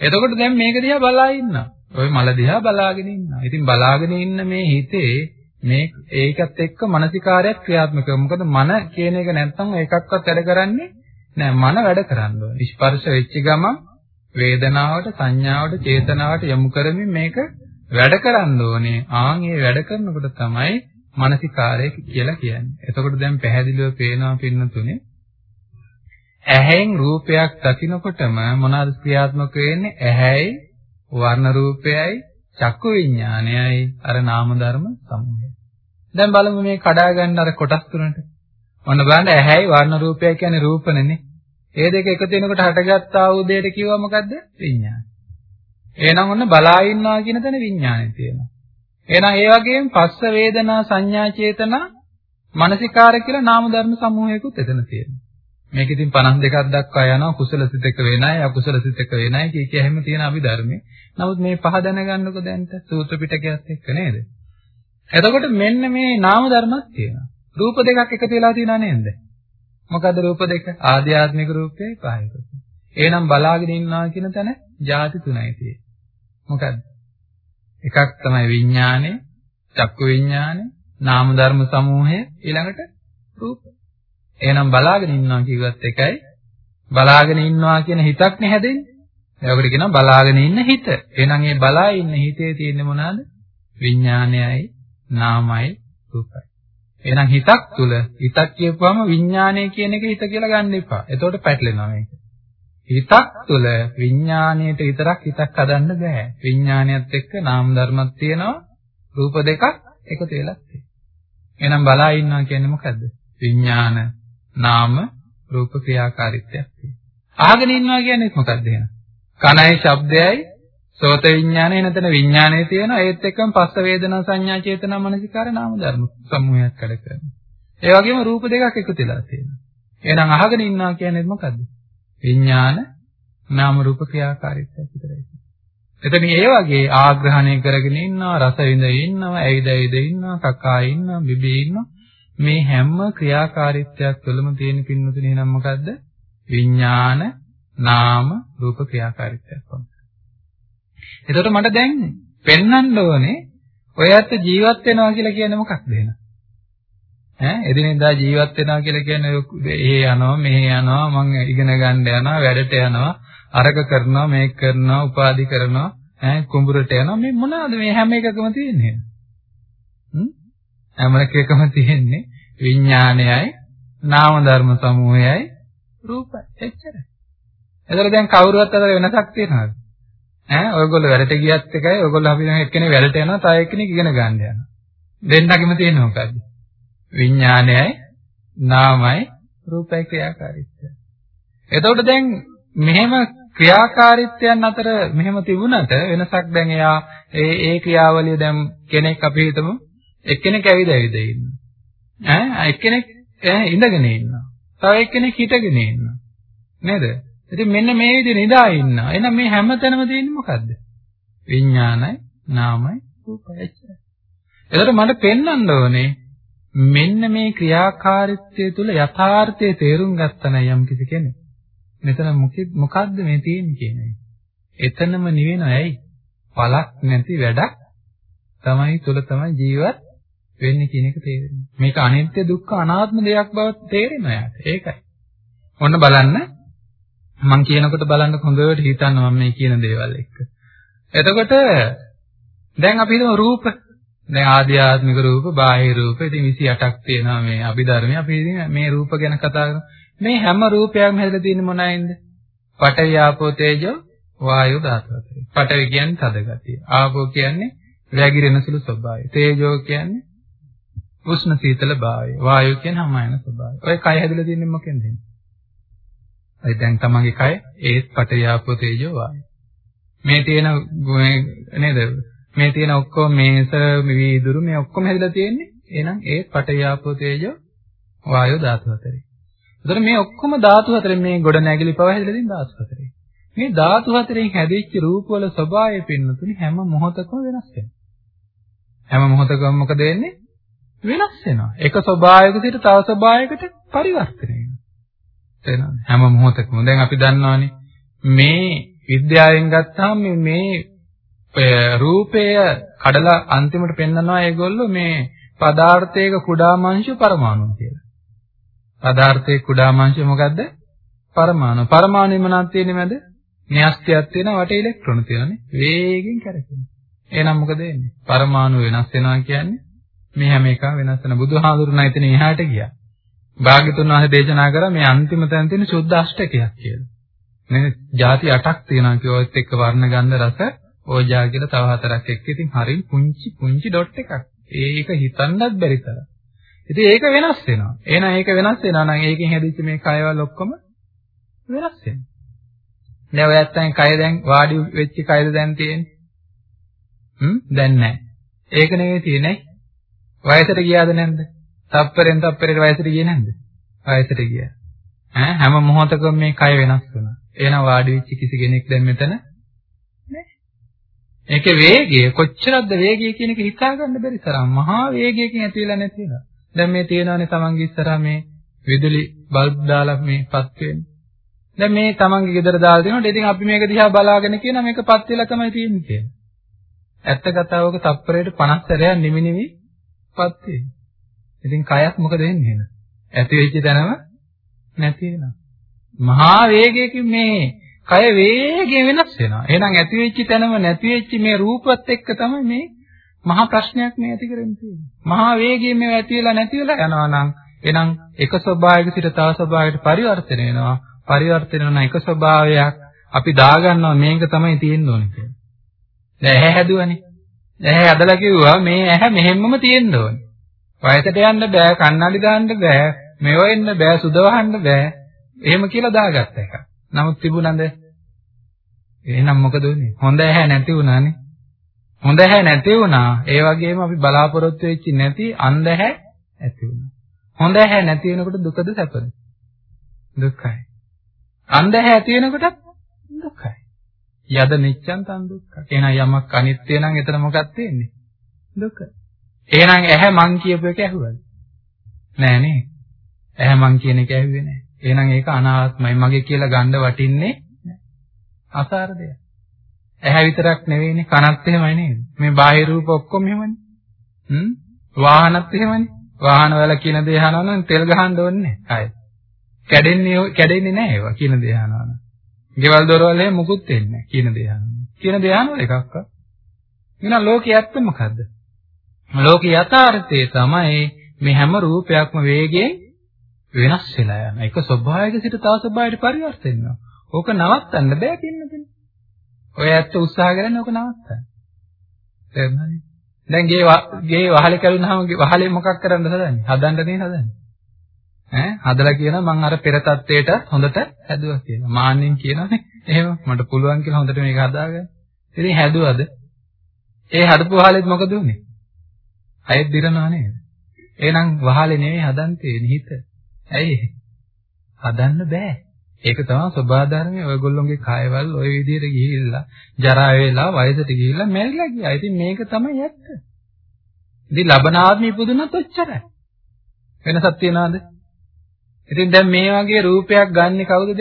එතකොට දැන් මේක දිහා බලා ඉන්නවා. ඔය මල දිහා බලාගෙන ඉන්නවා. ඉතින් බලාගෙන ඉන්න මේ හිතේ මේ ඒකත් එක්ක මානසිකාරයක් ක්‍රියාත්මක වෙනවා. මොකද මන කියන එක නැත්තම් ඒකක්වත් වැඩ කරන්නේ නෑ. මන වැඩ කරන්න ඕනේ. ස්පර්ශ වෙච්ච ගමන් වේදනාවට, සංඥාවට, චේතනාවට යොමු කරමින් මේක වැඩ කරන්න ඕනේ. ආන් ඒ වැඩ කරනකොට තමයි මානසිකාරය කියලා කියන්නේ. එතකොට දැන් පැහැදිලිව පේනවා පින්නතුනේ ඇහෙන් රූපයක් දකිනකොටම මොනවාද ක්‍රියාත්මක වෙන්නේ? ඇහැයි වර්ණ රූපයයි චක්කු විඥානයයි අර නාම ධර්ම සමූහය. දැන් බලමු මේ කඩා ගන්න අර කොටස් තුනට. ඔන්න බලන්න ඇහැයි වර්ණ රූපයයි කියන්නේ රූපනේ. ඒ දෙක එකතු වෙනකොට හටගත් ආ වූ දෙයට කිව්වා මොකද්ද? විඥාන. එහෙනම් ඔන්න බලා ඉන්නවා කියන තැන විඥානය තියෙනවා. එහෙනම් ඒ වගේම පස්ස වේදනා සංඥා චේතනා මානසිකාර කියලා නාම ධර්ම සමූහයකුත් එතන තියෙනවා. මේක ඉතින් 52ක් දක්වා යනවා කුසල සිතක වෙනයි අකුසල සිතක වෙනයි කිය කිය හැම තියෙන අභිධර්මයේ. නමුත් මේ පහ දැනගන්නකො දැන්ට සූත්‍ර පිටකයත් එක්ක නේද? එතකොට මෙන්න මේ නාම ධර්මයක් තියෙනවා. රූප දෙකක් එකතු වෙලා තියෙනා නේද? මොකද්ද රූප දෙක? ආධ්‍යාත්මික රූපයයි කායික රූපයයි. එහෙනම් බලාගෙන ඉන්නවා කියන තැන ಜಾති තුනයි තියෙන්නේ. මොකද්ද? එකක් තමයි විඥානය, චක්කු විඥානය, නාම ධර්ම සමූහය ඊළඟට රූප. එහෙනම් බලාගෙන ඉන්නවා කිව්වත් එකයි බලාගෙන ඉන්නවා කියන හිතක් නේ හැදෙන්නේ. ඒකට කියනවා බලාගෙන ඉන්න හිත. එහෙනම් මේ බලා ඉන්න හිතේ තියෙන්නේ මොනවාද? විඥානයයි, නාමයි, රූපයි. එහෙනම් හිතක් තුල හිතක් කියපුවම විඥානය කියන එක හිත කියලා ගන්න එපා. එතකොට පැටලෙනවා මේක. හිතක් තුල විඥාණයට විතරක් හිතක් හදන්න බෑ. විඥාණයත් එක්ක නාම ධර්මයක් තියෙනවා. රූප දෙකක් එකතු වෙලා තියෙනවා. එහෙනම් බලා ඉන්නවා කියන්නේ මොකද්ද? විඥාන නාම රූප ක්‍රියාකාරීත්වයක් තියෙනවා. ආගෙන ඉන්නවා කියන්නේ මොකක්ද එහෙනම්? කනයි ශබ්දයයි සෝත විඥානේ නැතන විඥානේ තියෙනවා ඒත් එක්කම පස්ස වේදනා සංඥා චේතනා මනසිකාර නාම ධර්ම සමූහයක් කඩ කරනවා. ඒ වගේම රූප දෙකක් එකතු වෙලා තියෙනවා. එහෙනම් අහගෙන ඉන්නවා කියන්නේ මොකද්ද? විඥාන නාම රූප ක්‍රියාකාරීත්වයක් විතරයි. එතන ඒ වගේ ආග්‍රහණය කරගෙන ඉන්නවා රස විඳ ඉන්නවා ඇයිද ඇයිද ඉන්නවා කකා ඉන්නවා බිබී ඉන්නවා මේ හැම ක්‍රියාකාරීත්වයක් තුළම තියෙන පින්නතුනේ නම් මොකද්ද? විඥාන නාම රූප ක්‍රියාකාරීත්වයක් වගේ. එතකොට මට දැන් පෙන්වන්න ඕනේ ඔය ඇත්ත ජීවත් වෙනවා කියලා කියන්නේ මොකක්ද එහෙනම්? ඈ? එදිනෙදා ජීවත් වෙනවා කියලා කියන්නේ එහෙ යනවා මෙහෙ යනවා මං ඉගෙන ගන්න යනවා වැඩට යනවා අරක කරනවා මේක කරනවා උපාදි කරනවා ඈ? කුඹුරට යනවා. මේ මොනවාද මේ හැම එකකම තියෙන්නේ? හ්ම් හැම එකකම තියෙන්නේ විඥානයයි නාම ධර්ම සමූහයයි රූපයි එච්චරයි එතකොට දැන් කවුරුවත් අතර වෙනසක් තියෙනවද? ඈ? ඔයගොල්ලෝ වැඩට ගියත් එකයි ඔයගොල්ලෝ අපි නම් එක්කෙනෙක් වැඩට යනවා තව එක්කෙනෙක් ඉගෙන ගන්න යනවා. දෙන්නගෙම තියෙන මොකද්ද? විඥානයයි නාමයි රූපයි ක්‍රියාකාරීත්වය. එතකොට දැන් මෙහෙම ක්‍රියාකාරීත්වයන් අතර මෙහෙම තිබුණට වෙනසක් දැන් එයා ඒ ඒ ක්‍රියාවලිය දැන් කෙනෙක් අපි හිතමු එක්කෙනෙක් ඇවිද ඇවිද ඉන්නවා. ඈ එක්කෙනෙක් ඉඳගෙන ඉන්නවා. තව එක්කෙනෙක් හිටගෙන ඉන්නවා. නේද? ඉතින් මෙන්න මේ විදිහට නිදා ඉන්නවා. එහෙනම් මේ හැම තැනම තියෙන්නේ මොකද්ද? විඥානයි, නාමයි, රූපයි. එතකොට මට පෙන්වන්න ඕනේ මෙන්න මේ ක්‍රියාකාරීත්වය තුළ යථාර්ථයේ තේරුම් ගත්තා නම් යම් කිසි කෙනෙක් මෙතන මොකද්ද මේ තියෙන්නේ කියන්නේ. එතනම නිවෙන ඇයි? පළක් නැති වැඩක් තමයි තුල තමයි ජීවත් වෙන්නේ කියන එක තේරෙනවා. මේක අනිත්‍ය දුක්ඛ අනාත්ම දෙයක් බව තේරෙනවා යාට. ඒකයි. ඔන්න බලන්න මම කියනකොට බලන්න හොඳට හිතන්න මම මේ කියන දේවල් එක්ක. එතකොට දැන් අපි හිතමු රූප දැන් ආධ්‍යාත්මික රූප, බාහිර රූප, ඉතින් 28ක් තියෙනවා මේ අභිධර්මයේ. අපි ඉතින් මේ රූප ගැන කතා කරමු. මේ හැම රූපයක්ම හැදලා තියෙන්නේ මොනයින්ද? පඨවි ආපෝ තේජෝ වායු ධාතු හතරයි. පඨවි කියන්නේ තද ගතිය. ආපෝ කියන්නේ වැగిරෙන සුළු ස්වභාවය. තේජෝ කියන්නේ උෂ්ණ සීතල භාවය. වායු කියන්නේ හමයන ස්වභාවය. ඔය කය හැදලා තියෙන්නේ මොකෙන්ද? අයි දැන් තමන්ගේ කය ඒත් පඨවි ආපෝ තේජෝ වායු. මේ තියෙන නේද? මේ තියෙන ඔක්කොම මේස විදුරු මේ ඔක්කොම හැදලා තියෙන්නේ එහෙනම් ඒ පටවියාපෝ තේජෝ වායෝ ධාතු හතරේ. ඒතර මේ ඔක්කොම ධාතු හතරෙන් මේ ගොඩ නැගිලි පව හැදලා තියෙන ධාතු හතරේ. මේ ධාතු හතරෙන් හැදිච්ච රූපවල ස්වභාවය පින්නතුනි හැම මොහොතකම වෙනස් වෙනවා. හැම මොහොතකම මොකද වෙන්නේ? වෙනස් වෙනවා. එක ස්වභාවයකට තව ස්වභාවයකට පරිවර්තනය වෙනවා. තේරෙනවද? හැම මොහොතකම. දැන් අපි දන්නවානේ මේ විද්‍යාවෙන් ගත්තාම මේ රූපය කඩලා අන්තිමට පෙන්නනවා ඒගොල්ලෝ මේ පදාර්ථයක කුඩාමාංශ පරමාණු කියලා. පදාර්ථයේ කුඩාමාංශය මොකද්ද? පරමාණු. පරමාණුෙ මොනවද තියෙන්නේ මැද? න්‍යෂ්ටියක් තියෙනවා වට ඉලෙක්ට්‍රෝන තියෙනවානේ. වේගෙන් කැරකෙනවා. එහෙනම් මොකද වෙන්නේ? පරමාණු වෙනස් වෙනවා කියන්නේ මේ හැම එකම වෙනස් වෙන බුදුහාඳුරුනා එතන එහාට ගියා. භාග්‍යතුන් වහන්සේ දේශනා කරා මේ අන්තිම තැන තියෙන සුද්ධ අෂ්ටකයක් කියලා. නේද? ಜಾති 8ක් තියෙනවා කියවත් එක්ක වර්ණ ගන්ධ රස ඕජා කියලා තව හතරක් එක්ක ඉතින් හරිය පුංචි පුංචි ඩොට් එකක්. ඒක හිතන්නත් බැරි තරම්. ඉතින් ඒක වෙනස් වෙනවා. එහෙනම් ඒක වෙනස් වෙනවා නම් ඒකෙන් හැදිච්ච මේ කයවල ඔක්කොම වෙනස් වෙනවා. දැන් ඔය ඇත්තන් කය දැන් වාඩි වෙච්ච කයද දැන් තියෙන්නේ? හ්ම් දැන් නැහැ. ඒක නෙවෙයි තියෙන්නේ. වයසට ගියාද නැද්ද? තප්පරෙන් තප්පරයට වයසට ගියේ නැද්ද? වයසට ගියා. ඈ හැම මොහොතකම මේ කය වෙනස් වෙනවා. එහෙනම් වාඩි වෙච්ච කිසි කෙනෙක් දැන් මෙතන නැහැ. ඒකේ වේගය කොච්චරක්ද වේගය කියන එක හිතා ගන්න බැරි තරම් මහා වේගයකින් ඇති වෙලා නැති වෙනවා. දැන් මේ තියෙනවානේ තමන්ගේ ඉස්සරහා මේ විදුලි බල්බ් දාලා මේ පත් වෙන්නේ. දැන් මේ තමන්ගේ ගෙදර දාලා දෙනකොට ඉතින් අපි මේක දිහා බලාගෙන කියන මේක පත් වෙලා තමයි තියෙන්නේ කියලා. ඇත්ත කතාවක තප්පරයට 50 සැරයක් නිමි නිමි පත් වෙනවා. ඉතින් කයක් මොකද වෙන්නේ එහෙනම්? ඇති වෙච්ච තැනම නැති වෙනවා. මහා වේගයකින් මේ කය වේගයෙන් වෙනස් වෙනවා. එහෙනම් ඇති වෙච්ච තැනම නැති වෙච්ච මේ රූපත් එක්ක තමයි මේ මහා ප්‍රශ්නයක් මේ ඇති කරන්නේ තියෙන්නේ. මහා වේගයෙන් මේ ඇති වෙලා නැති වෙලා යනවා නම් එහෙනම් එක ස්වභාවයක සිට තව ස්වභාවයකට පරිවර්තන වෙනවා. පරිවර්තන වෙන එක ස්වභාවයක් අපි දාගන්නවා මේක තමයි තියෙන්න ඕනේ කියලා. දැන් ඇහැ හැදුවනේ. ඇහැ හදලා කිව්වා මේ ඇහැ මෙහෙම්මම තියෙන්න ඕනේ. වයසට යන්න බෑ, කන්නඩි දාන්න බෑ, මෙව එන්න බෑ, සුද වහන්න බෑ. එහෙම කියලා දාගත්ත එක. නමුත් තිබුණාද? එහෙනම් මොකද උනේ? හොඳ ඇහැ නැති වුණානේ. හොඳ ඇහැ නැති වුණා. ඒ වගේම අපි බලාපොරොත්තු වෙච්ච නැති අන්ධ ඇහැ ඇති වුණා. හොඳ ඇහැ නැති වෙනකොට දුකද සැපද? දුක්ඛයි. අන්ධ ඇහැ ඇති වෙනකොට දුක්ඛයි. යද නිච්ඡන් තන් දුක්ඛ. එහෙනම් යමක් අනිත්‍ය නම් එතන මොකක්ද තියෙන්නේ? දුක. එහෙනම් ඇහැ මං කියපු එක ඇහුවද? නෑ නේ. ඇහැ මං කියන එක ඇහුවේ නෑ. එහෙනම් ඒක අනාත්මයි. මගේ කියලා ගන්න වටින්නේ අසාර දෙයක්. ඇහැ විතරක් නෙවෙයිනේ කනත් එහෙමයි නේද? මේ බාහිර රූප ඔක්කොම එහෙමනේ. හ්ම්? වාහනත් එහෙමනේ. වාහන වල කියන දේ අහනවා නම් තෙල් ගහන්න ඕනේ නැහැ. කැඩෙන්නේ කැඩෙන්නේ නැහැ ඒවා කියන දේ අහනවා නම්. ගෙවල් දොරවල් එහෙම මුකුත් වෙන්නේ නැහැ කියන දේ අහනවා. කියන දේ අහනවා එකක්ක. එහෙනම් ලෝකයේ ඇත්ත මොකද්ද? ලෝකයේ යථාර්ථය තමයි මේ හැම රූපයක්ම වේගයෙන් වෙනස් වෙලා යන. එක ස්වභාවයක සිට තව ස්වභාවයකට පරිවර්තන වෙනවා. ඕක නවත්තන්න බෑ පින්නදින. ඔය ඇත්ත උත්සාහ කරන්නේ ඕක නවත්තන්න. තේරුණානේ? දැන් ගේ ගේ වහලේ කැඩුනහම වහලේ මොකක් කරන්නද හදන්නේ? හදන්න නේ හදන්නේ. ඈ හදලා කියනවා මං අර පෙර තත්ත්වයට හොඳට හැදුවා කියලා. මාන්නෙන් කියනවානේ. එහෙම මට පුළුවන් කියලා හොඳට මේක හදාගන්න. ඉතින් හැදුවද? ඒ හදපු වහලෙත් මොකද උනේ? අයෙත් දිරනවා නේද? එහෙනම් වහලේ නෙවෙයි හදන්න තියෙන්නේ හිත. ඇයි? හදන්න බෑ. ඒක තමයි සබාධර්මයේ ඔයගොල්ලෝගේ කායවල ওই විදිහට ගිහිල්ලා ජරා වේලා වයසට ගිහිල්ලා මැරිලා ගියා. ඉතින් මේක තමයි ඇත්ත. ඉතින් ලබනාත්ම ඉපදුනත් ඔච්චරයි. වෙනසක් තියනවද? ඉතින් දැන් මේ වගේ රූපයක් ගන්නෙ කවුද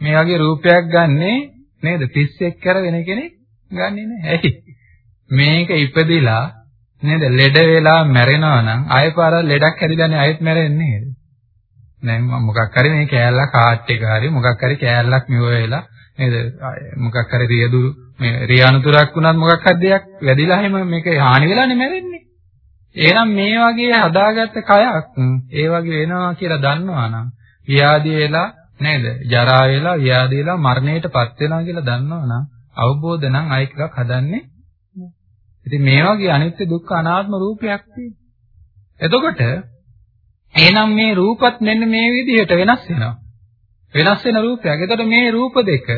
මේ වගේ රූපයක් ගන්නෙ නේද? පිස්සෙක් කර වෙන කෙනෙක් ගන්නෙ නෑ. ඇයි? මේක ඉපදිලා නේද? ලෙඩ වෙලා මැරෙනවා නම් ආයෙ පාර ලෙඩක් හැදිලානේ ආයෙත් මැරෙන්නේ නේද? දැන් මම මොකක් හරි මේ කෑල්ලක් කාට් එක හරි මොකක් හරි කෑල්ලක් මෙව වෙලා නේද? මොකක් හරි රියදුරු මේ රියානුතුරක් වුණත් මොකක් හරි දෙයක් වැදිලා එහෙම මේක හානි වෙලානේ මැරෙන්නේ. එහෙනම් මේ වගේ හදාගත්ත කයක් ඒ වගේ වෙනවා කියලා දන්නවා නම් ව්‍යාධි වෙලා නේද? ජරා වෙලා ව්‍යාධි වෙලා මරණයටපත් වෙනවා කියලා දන්නවා නම් අවබෝධ නම් අය එකක් හදන්නේ. ඉතින් මේ වගේ අනිත්‍ය දුක්ඛ අනාත්ම රූපයක් තියෙනවා. එතකොට එහෙනම් මේ රූපත් මෙන්න මේ විදිහට වෙනස් වෙනවා. වෙනස් වෙන රූපයක්. එතකොට මේ රූප දෙක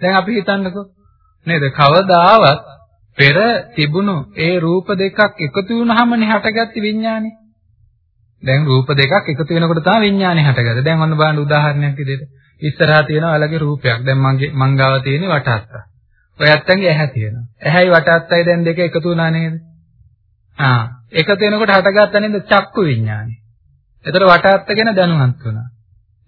දැන් අපි හිතන්නකෝ නේද? කවදාවත් පෙර තිබුණු ඒ රූප දෙකක් එකතු වුණාමනේ හටගත්ත විඥානේ. දැන් රූප දෙකක් එකතු වෙනකොට තමයි විඥානේ හටගත්තේ. දැන් ඔන්න බලන්න උදාහරණයක් විදිහට. ඉස්සරහා තියෙන අලගේ රූපයක්. දැන් මගේ මංගාව තියෙන වටහත්ත. ඔය ඇත්තන්ගේ ඇහැ තියෙනවා. ඇහැයි වටහත්තයි දැන් දෙක එකතු වුණා නේද? ආ එකතු වෙනකොට හටගත්ත නේද චක්කු විඥානේ. එතකොට වටහත්ත ගැන දැනුවත් වුණා.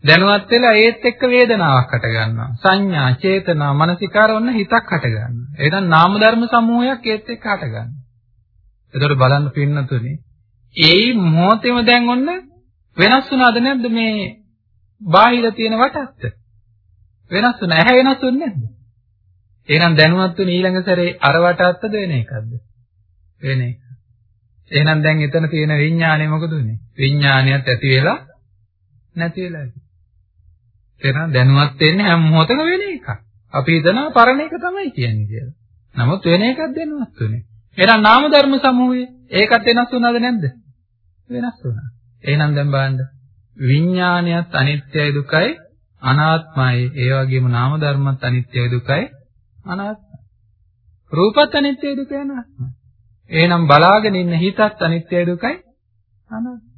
දැනුවත් වෙලා ඒත් එක්ක වේදනාවක් හට ගන්නවා. සංඥා, චේතනා, මනසිකාර ඔන්න හිතක් හට ගන්නවා. එහෙනම් නාම ධර්ම සමූහයක් ඒත් එක්ක හට ගන්නවා. එතකොට බලන්න පින්නතුනේ. ඒ මොහොතේම දැන් ඔන්න වෙනස් වුණාද නැද්ද මේ බාහිර තියෙන වටත්ත? වෙනස් වුණා. ඇහැ වෙනස් වුනේ නැද්ද? එහෙනම් දැනුවත් වෙන ඊළඟ සැරේ අර වටත්තද වෙන එකක්ද? වෙන එක. එහෙනම් දැන් එතන තියෙන විඥානය මොකද උනේ? විඥානයත් ඇති වෙලා නැති වෙලා එහෙනම් දැනුවත් වෙන්නේ හැම මොහොතක වෙන එකක්. අපි හිතනවා පරණ එක තමයි කියන්නේ කියලා. නමුත් වෙන එකක් දැනුවත් වෙන්නේ. එහෙනම් නාම ධර්ම සමූහය ඒකත් වෙනස් වුණාද නැද්ද? වෙනස් වුණා. එහෙනම් දැන් බලන්න විඥානයත් අනිත්‍යයි දුකයි අනාත්මයි. ඒ වගේම නාම ධර්මත් අනිත්‍යයි දුකයි අනාත්මයි. රූපත් අනිත්‍යයි දුකයි අනාත්මයි. එහෙනම් බලාගෙන ඉන්න හිතත් අනිත්‍යයි දුකයි අනාත්මයි.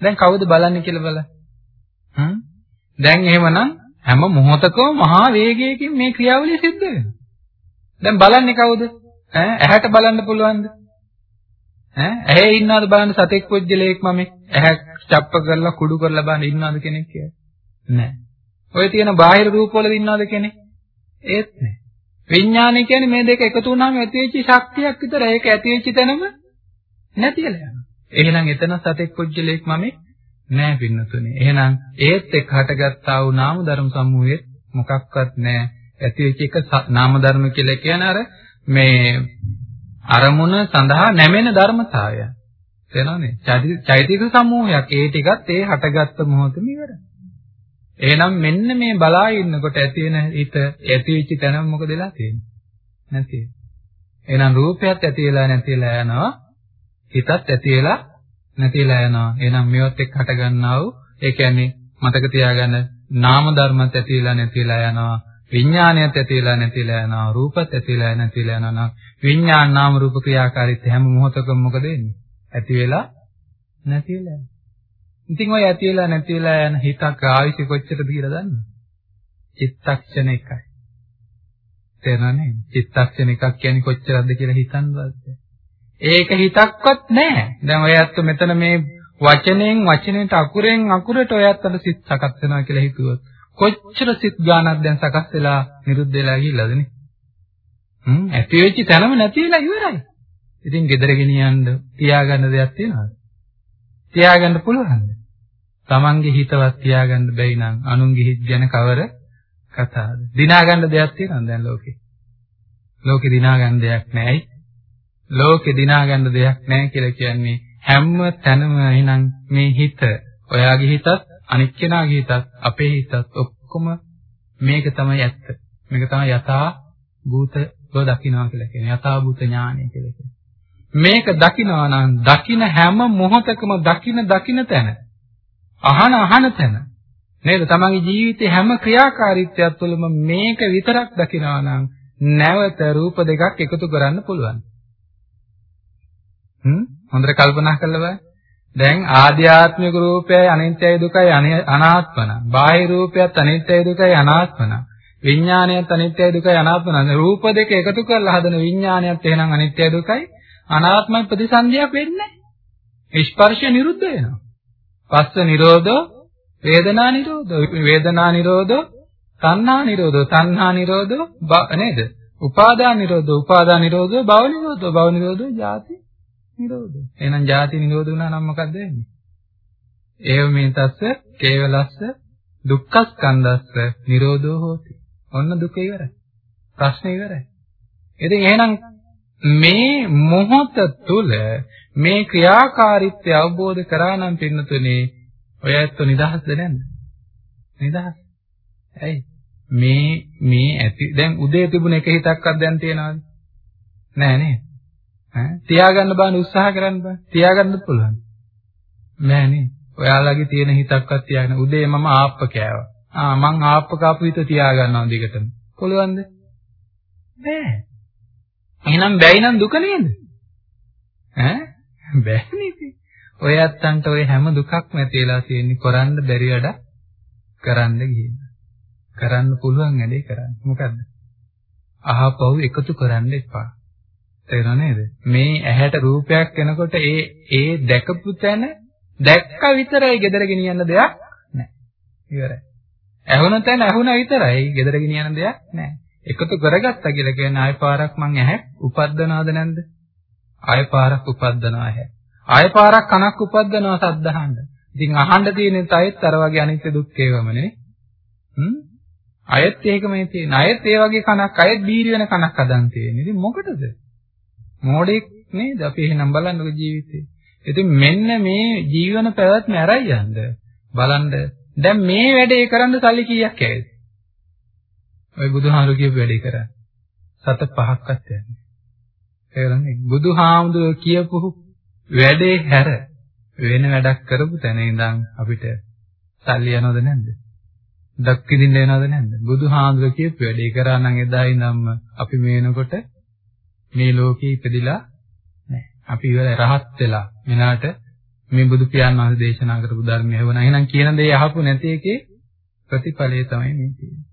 දැන් කවුද බලන්නේ කියලා බලන්න. හ්ම් දැන් එහෙමනම් හැම මොහොතකම මහා වේගයකින් මේ ක්‍රියාවලිය සිද්ධ වෙනවා. දැන් බලන්නේ කවුද? ඈ ඇහැට බලන්න පුළුවන්ද? ඈ ඇහි ඉන්නවද බලන්න සතෙක් පුජ්‍යලයක් මම ඇහැ චප්ප කරලා කුඩු කරලා බලන්න ඉන්නවද කෙනෙක් කියලා? නෑ. ඔය තියෙන බාහිර රූපවල ඉන්නවද කෙනෙක්? ඒත් නෑ. විඥානය කියන්නේ මේ දෙක එකතු වුණාම ඇතිවෙච්ච ශක්තියක් විතරයි. ඒක ඇතිවෙච්ච තැනම නැතිලා යනවා. එහෙනම් එතන සතෙක් පුජ්‍යලයක් මම නෑ පින්නතුනේ. එහෙනම් ඒත් එක්ක හටගත්තා වූ නාම ධර්ම සමූහයේ මොකක්වත් නෑ. ඇතිවෙච්ච එක නාම ධර්ම කියලා කියන්නේ අර මේ අරමුණ සඳහා නැමෙන ධර්මතාවය. තේරෙනවනේ? චෛතික සමූහයක්. ඒ ටිකත් ඒ හටගත්ත මොහොතේම ඉවරයි. එහෙනම් මෙන්න මේ බලා ඉන්නකොට ඇති වෙන හිත ඇති වෙච්ච තැනම මොකද වෙලා තියෙන්නේ? නැති. එහෙනම් රූපයත් ඇති වෙලා නැති වෙලා යනවා. හිතත් ඇති වෙලා නැති වෙලා යනවා. එහෙනම් මේවත් එක්ක හට ගන්නා වූ ඒ කියන්නේ මතක තියාගන්න නාම ධර්මත් ඇති වෙලා නැති වෙලා යනවා. විඥානයත් ඇති වෙලා නැති වෙලා යනවා. රූපත් ඇති වෙලා නැති වෙලා යනවා. විඥාන නාම රූප ක්‍රියාකාරීත්වය හැම මොහොතකම මොකද වෙන්නේ? ඇති වෙලා නැති වෙලා යනවා. ඉතින් ඔය ඇති වෙලා නැති වෙලා යන හිතක් ආවිසි කොච්චරද කියලා දන්නවද? චිත්තක්ෂණ එකයි. තේරෙනවනේ? චිත්තක්ෂණ එකක් කියන්නේ කොච්චරද කියලා හිතන්නවත් ඒක හිතක්වත් නැහැ. දැන් ඔය ඇත්ත මෙතන මේ වචනෙන් වචනෙට අකුරෙන් අකුරට ඔය ඇත්තට සිත් සකස් වෙනවා කියලා හිතුවොත් කොච්චර සිත් ගානක් දැන් සකස් වෙලා නිරුද්ධ වෙලා ගිහිල්ලාද නේ? හ්ම් ඇති වෙච්ච තැනම නැති වෙලා ඉවරයි. ඉතින් ගෙදර ගෙනියන්න තියාගන්න දෙයක් තියනවද? තියාගන්න පුළුවන්ද? Tamange හිතවත් තියාගන්න බැයි නම් අනුන්ගේ හිත ගැන කවර කතාවද? දිනා ගන්න දෙයක් තියෙනවද දැන් ලෝකේ? ලෝකේ දිනා ගන්න දෙයක් නැහැයි. ලෝකේ දිනා ගන්න දෙයක් නැහැ කියලා කියන්නේ හැම තැනම එහෙනම් මේ හිත, ඔයාගේ හිතත්, අනිත් කෙනාගේ හිතත්, අපේ හිතත් ඔක්කොම මේක තමයි ඇත්ත. මේක තමයි යථා භූතව දකින්නවා කියලා කියන්නේ. යථා භූත ඥානය කියලා කියන්නේ. මේක දකිනවා නම් දකින හැම මොහොතකම දකින දකින තැන අහන අහන තැන නේද තමන්ගේ ජීවිතේ හැම ක්‍රියාකාරීත්වයක් තුළම මේක විතරක් දකිනවා නම් නැවත රූප දෙකක් එකතු කරන්න පුළුවන්. හ්ම් හොඳට කල්පනා කරලා බලන්න. දැන් ආධ්‍යාත්මික රූපයයි අනිත්‍යයි දුකයි අනාත්මන. බාහිර රූපයත් අනිත්‍යයි දුකයි අනාත්මන. විඥානයත් අනිත්‍යයි දුකයි අනාත්මන. රූප දෙක එකතු කරලා හදන විඥානයත් එහෙනම් අනිත්‍යයි දුකයි අනාත්ම ප්‍රතිසන්දියක් වෙන්නේ නැහැ. ස්පර්ශය නිරුද්ධ වෙනවා. පස්ස නිරෝධෝ වේදනා නිරෝධෝ වේදනා නිරෝධෝ තණ්හා නිරෝධෝ තණ්හා නිරෝධෝ නේද? උපාදාන නිරෝධෝ උපාදාන නිරෝධෝ භව නිරෝධෝ භව නිරෝධෝ ජාති නිරෝධෝ. එහෙනම් ජාති නිරෝධ වුණා නම් මොකද්ද වෙන්නේ? ඒව මේ තස්ස කේවලස්ස දුක්ඛස්කන්ධස්ස නිරෝධෝ හෝති. ඔන්න දුක ඉවරයි. ප්‍රශ්න ඉවරයි. ඉතින් එහෙනම් මේ මොහොත තුල මේ ක්‍රියාකාරීත්වය අවබෝධ කරා නම් පින්නතුනේ ඔය ඇත්ත නිදහස්ද නැද්ද? නිදහස්. ඇයි? මේ මේ ඇති දැන් උදේ තිබුණ එක හිතක්වත් දැන් තියනවද? නෑ නේ. ඈ තියාගන්න බෑ උත්සාහ කරන්න බෑ. තියාගන්න පුළුවන්. නෑ නේ. ඔයාලගේ තියෙන හිතක්වත් තියාගෙන උදේ මම ආප්ප කෑවා. ආ මං ආප්ප කාපු හිත තියාගන්නවා දිගටම. පුළුවන්ද? බෑ. එහෙනම් බැයි නම් දුක නේද? ඈ බැහැ නේද? ඔය ඇත්තන්ට ඔය හැම දුකක්ම ඇති වෙලා තියෙන්නේ කරන්න බැරි වැඩ කරන්න ගිහින්. කරන්න පුළුවන් වැඩේ කරන්න. මොකද්ද? අහපව් එකතු කරන්න එපා. තේරෙනව නේද? මේ ඇහැට රූපයක් එනකොට ඒ ඒ දැකපු තැන දැක්ක විතරයි gedara ගෙනියන්න දෙයක් නැහැ. ඉවරයි. ඇහුණ තැන ඇහුණා විතරයි gedara ගෙනියන්න දෙයක් නැහැ. එකතු කරගත්තා කියලා කියන්නේ ආය පාරක් මං ඇහැ උපද්දනවද නැන්ද? ආය පාරක් උපද්දනවා ඇහැ. ආය පාරක් කනක් උපද්දනවා සද්දහඬ. ඉතින් අහන්න තියෙන තයෙත් අර වගේ අනිත්‍ය දුක් ඒවමනේ. හ්ම්? අයත් ඒකමයි තියෙන. අයත් ඒ වගේ කනක් අයත් බීරි වෙන කනක් හදන් තියෙන. ඉතින් මොකටද? මොඩෙක් නේද? අපි එහෙනම් බලන්නකො ජීවිතේ. ඉතින් මෙන්න මේ ජීවන පැවැත්ම ඇරයි යන්න. බලන්න. දැන් මේ වැඩේ කරන්න සල්ලි කීයක් ඇයිද? ඔය බුදුහාමුදුරු කියපු වැඩේ කරන්නේ. සත පහක්වත් යන්නේ. තේරෙන්නේ? බුදුහාමුදුරු කියපු වැඩේ හැර වෙන වැඩක් කරපු තැන ඉඳන් අපිට සල්ලි යනවද නැද්ද? දක් විඳින්න වෙනවද නැද්ද? බුදුහාඳුර කියපු වැඩේ කරා නම් එදා ඉඳන්ම අපි මේනකොට මේ ලෝකේ ඉපදිලා නැහැ. අපි ඉවර රහත් වෙලා මෙනාට මේ බුදු පියාණන් වහන්සේ දේශනා කරපු ධර්මය හේවන. එහෙනම් කියන දේ අහපු නැති එකේ ප්‍රතිඵලය තමයි මේ තියෙන්නේ.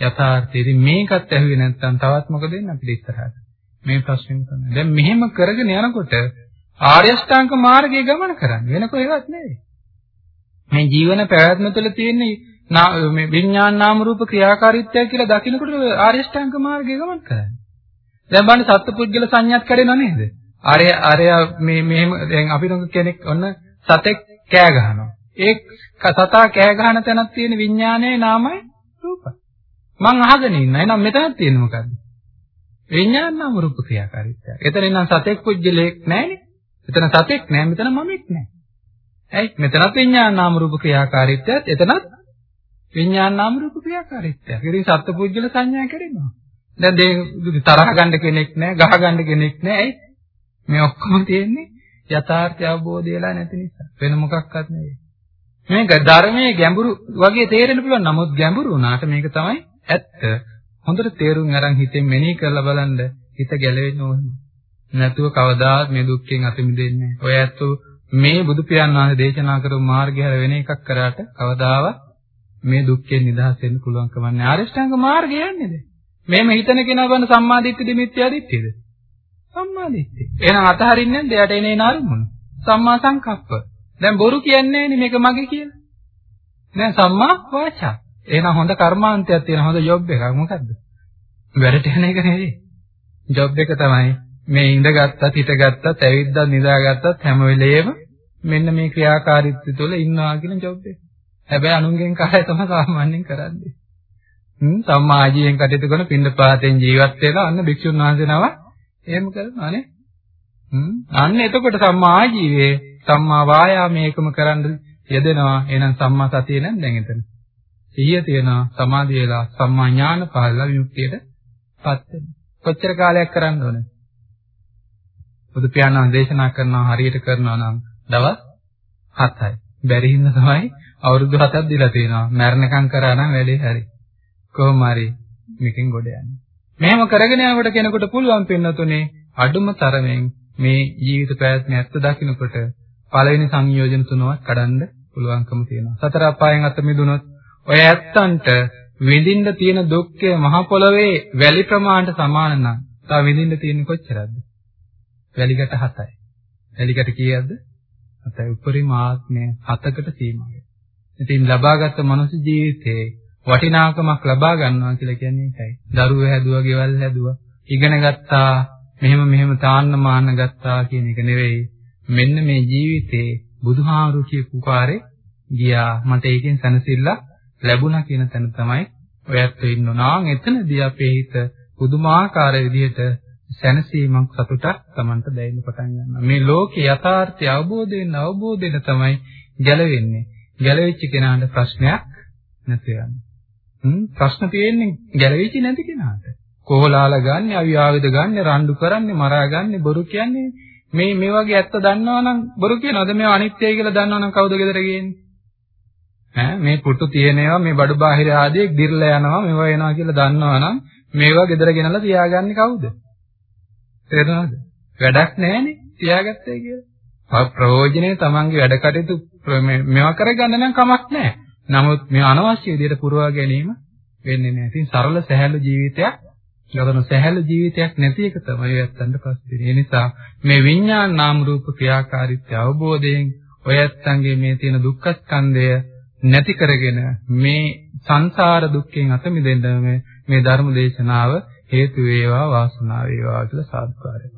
යථාර්ථය. ඉතින් මේකත් ඇහුවේ නැත්නම් තවත් මොකද වෙන්නේ අපිට ඉස්සරහට? මේ ප්‍රශ්නේ තමයි. දැන් මෙහෙම කරගෙන යනකොට ආර්ය ශ්‍රාංක මාර්ගයේ ගමන කරන්නේ වෙන කොහෙවත් නෙවෙයි. මේ ජීවන පැවැත්ම තුළ තියෙන මේ විඥාන නාම රූප ක්‍රියාකාරීත්වය කියලා දකිනකොට ආර්ය ශ්‍රාංක මාර්ගයේ ගමන කරන්නේ. දැන් බලන්න සත්පුද්ගල සංඥාත් කැඩෙනව නේද? අරය අරය මේ මෙහෙම දැන් අපි කෙනෙක් ඔන්න සතෙක් කෑ ගහනවා. ඒ සතා කෑ ගහන තැනක් තියෙන විඥානයේ නාමයි රූපයි. මං අහගෙන ඉන්න. එහෙනම් මෙතනක් තියෙන්නේ මොකද්ද? විඥාන නාම රූප ක්‍රියාකාරීත්වය. එතන ඉන්න සතෙක් පුජ්‍යලයක් නැහැනේ. එතන සතෙක් නැහැ, මෙතන මමෙක් නැහැ. ඇයි? මෙතනත් විඥාන නාම රූප ක්‍රියාකාරීත්වයත් එතනත් විඥාන නාම රූප ක්‍රියාකාරීත්වය. ඉතින් සත්පුජ්‍යල සංඥා කැඩෙනවා. දැන් දෙ තරහ ගන්න කෙනෙක් නැහැ, ගහ ගන්න කෙනෙක් නැහැ. ඇයි? මේ ඔක්කොම තියෙන්නේ යථාර්ථය අවබෝධ වෙලා නැති නිසා. වෙන මොකක්වත් නෙවෙයි. මේක ධර්මයේ ගැඹුරු වගේ තේරෙන්න පුළුවන්. නමුත් ගැඹුරු වුණාට මේක තමයි ඇත්ත. හොඳට තේරුම් අරන් හිතෙන් මෙනෙහි කරලා බලන්න හිත ගැලවෙන්න ඕනේ. නැතුව කවදාත් මේ දුක්ඛෙන් අත මිදෙන්නේ නැහැ. ඔය ඇත්ත මේ බුදු පියාණන් වහන්සේ දේශනා කරපු මාර්ගය හැර වෙන එකක් කරාට කවදාවත් මේ දුක්ඛෙන් නිදහස් වෙන්න පුළුවන් කම නැහැ. ආරියෂ්ඨාංග මාර්ගය යන්නේද? මේම හිතන කෙනා වන සම්මාදිට්ඨිය මිත්‍යාදිට්ඨියද? සම්මාදිට්ඨිය. එහෙනම් අතහරින්නේ නැද්ද? එයාට එනේ නාරුමුණ. සම්මා සංකප්ප. දැන් බොරු කියන්නේ නැනේ මේක මගේ කියලා. දැන් සම්මා වාචා. එහෙනම් හොඳ කර්මාන්තයක් තියෙන හොඳ ජොබ් එකක් මොකද්ද? වැඩට යන එක නෙවෙයි. ජොබ් එක තමයි මේ ඉඳගත්තත් හිටගත්තත් ඇවිද්දත් නිදාගත්තත් හැම වෙලේම මෙන්න මේ ක්‍රියාකාරීත්වය තුළ ඉන්නවා කියන ජොබ් එක. හැබැයි අනුන්ගෙන් කාය තමයි සාමාන්‍යයෙන් කරන්නේ. හ්ම් සම්මාජීයෙන් කටයුතු කරන පින්නපාතෙන් ජීවත් වෙලා අන්න භික්ෂුන් වහන්සේ නම එහෙම කරනවා නේ. හ්ම් අන්න එතකොට සම්මා ආජීවයේ සම්මා වායාමයේ එකම කරන්න යෙදෙනවා. එහෙනම් සම්මා සතිය නැන් දැන් එතන. සිහිය තියනවා සමාධිය වෙලා සම්මා ඥාන පහළලා විමුක්තියටපත් වෙනවා. කොච්චර කාලයක් කරන්න ඕනේ? බුදු පියාණන් දේශනා කරනවා හරියට කරනවා නම් දවස් 7යි. බැරි හින්දා තමයි අවුරුදු 7ක් දීලා තියෙනවා. මරණකම් කරා නම් වැඩේ හරි. කොහොම හරි මේකෙන් ගොඩ යන්න. මෙහෙම කරගෙන යනකොට කෙනෙකුට පුළුවන් පින්නතුනේ අඩුම තරමෙන් මේ ජීවිත ප්‍රයත්න ඇත්ත දකින්නකොට පළවෙනි සංයෝජන තුනවත් කඩන්න පුළුවන්කම තියෙනවා. සතර අපායන් අත මිදුනොත් ඔය ඇත්තන්ට විඳින්න තියෙන දුක්ඛය මහ පොළවේ වැලි ප්‍රමාණයට සමාන නම් තව විඳින්න තියෙන්නේ කොච්චරද? වැලිකට 7යි. වැලිකට කීයක්ද? 7යි. උපරිම ආත්මය 7කට සීමා ඉතින් ලබාගත් මනුස්ස ජීවිතේ වටිනාකමක් ලබා ගන්නවා කියලා කියන්නේ ඒකයි. දරුවෝ හැදුවා, ගෙවල් හැදුවා, ඉගෙන ගත්තා, මෙහෙම මෙහෙම තාන්න මාන්න ගත්තා කියන එක නෙවෙයි. මෙන්න මේ ජීවිතේ බුදුහාමුදුරු කියපු කාර්යේ ගියා. මට ඒකෙන් සැනසෙල්ලක් ලැබුණා කියන තැන තමයි ඔයත් ඉන්නවා. එතනදී අපේ හිත පුදුමාකාර විදිහට සැනසීමක් සතුටක් Tamanට දැනෙන්න පටන් ගන්නවා. මේ ලෝකේ යථාර්ථය අවබෝධ වෙන අවබෝධ වෙන තමයි ගැලවෙන්නේ. ගැලවෙච්ච කෙනාට ප්‍රශ්නයක් නැති යන්නේ. හ්ම් ප්‍රශ්න තියෙන්නේ ගැලවෙච්ච නැති කෙනාට. කොහොලාල ගන්න, අවියාවද ගන්න, රණ්ඩු කරන්නේ, මරා ගන්න, බොරු කියන්නේ මේ මේ වගේ ඇත්ත දන්නවනම් බොරු කියනවද මේවා අනිත්‍යයි කියලා දන්නවනම් කවුද ගෙදර ගේන්නේ? ඈ මේ පුටු තියෙනවා මේ බඩු බාහිර ආදී දිර්ලා යනවා මේවා එනවා කියලා දන්නවනම් මේවා ගෙදර ගෙනලා තියාගන්නේ කවුද? තේරුණාද? වැඩක් නැහැනේ තියාගත්තේ කියලා. ප්‍රයෝජනේ තමන්ගේ වැඩ කටයුතු මේවා කරගන්න නම් කමක් නැහැ. නමුත් මේ අනවශ්‍ය විදිහට පුරවා ගැනීම වෙන්නේ නැහැ. ඉතින් සරල සහැල්ලු ජීවිතයක් ගතන සහැල්ලු ජීවිතයක් නැති එක තමයි යත්තන්ට පස්සේ. ඒ නිසා මේ විඥාන නාම රූප ක්‍රියාකාරීත්වය අවබෝධයෙන් ඔය යත්තන්ගේ මේ තියෙන දුක්ඛ ස්කන්ධය නැති කරගෙන මේ සංසාර දුක්ඛෙන් අත මිදෙන්න මේ ධර්ම දේශනාව හේතු වේවා වාසනාව වේවා කියලා සාදුකාරය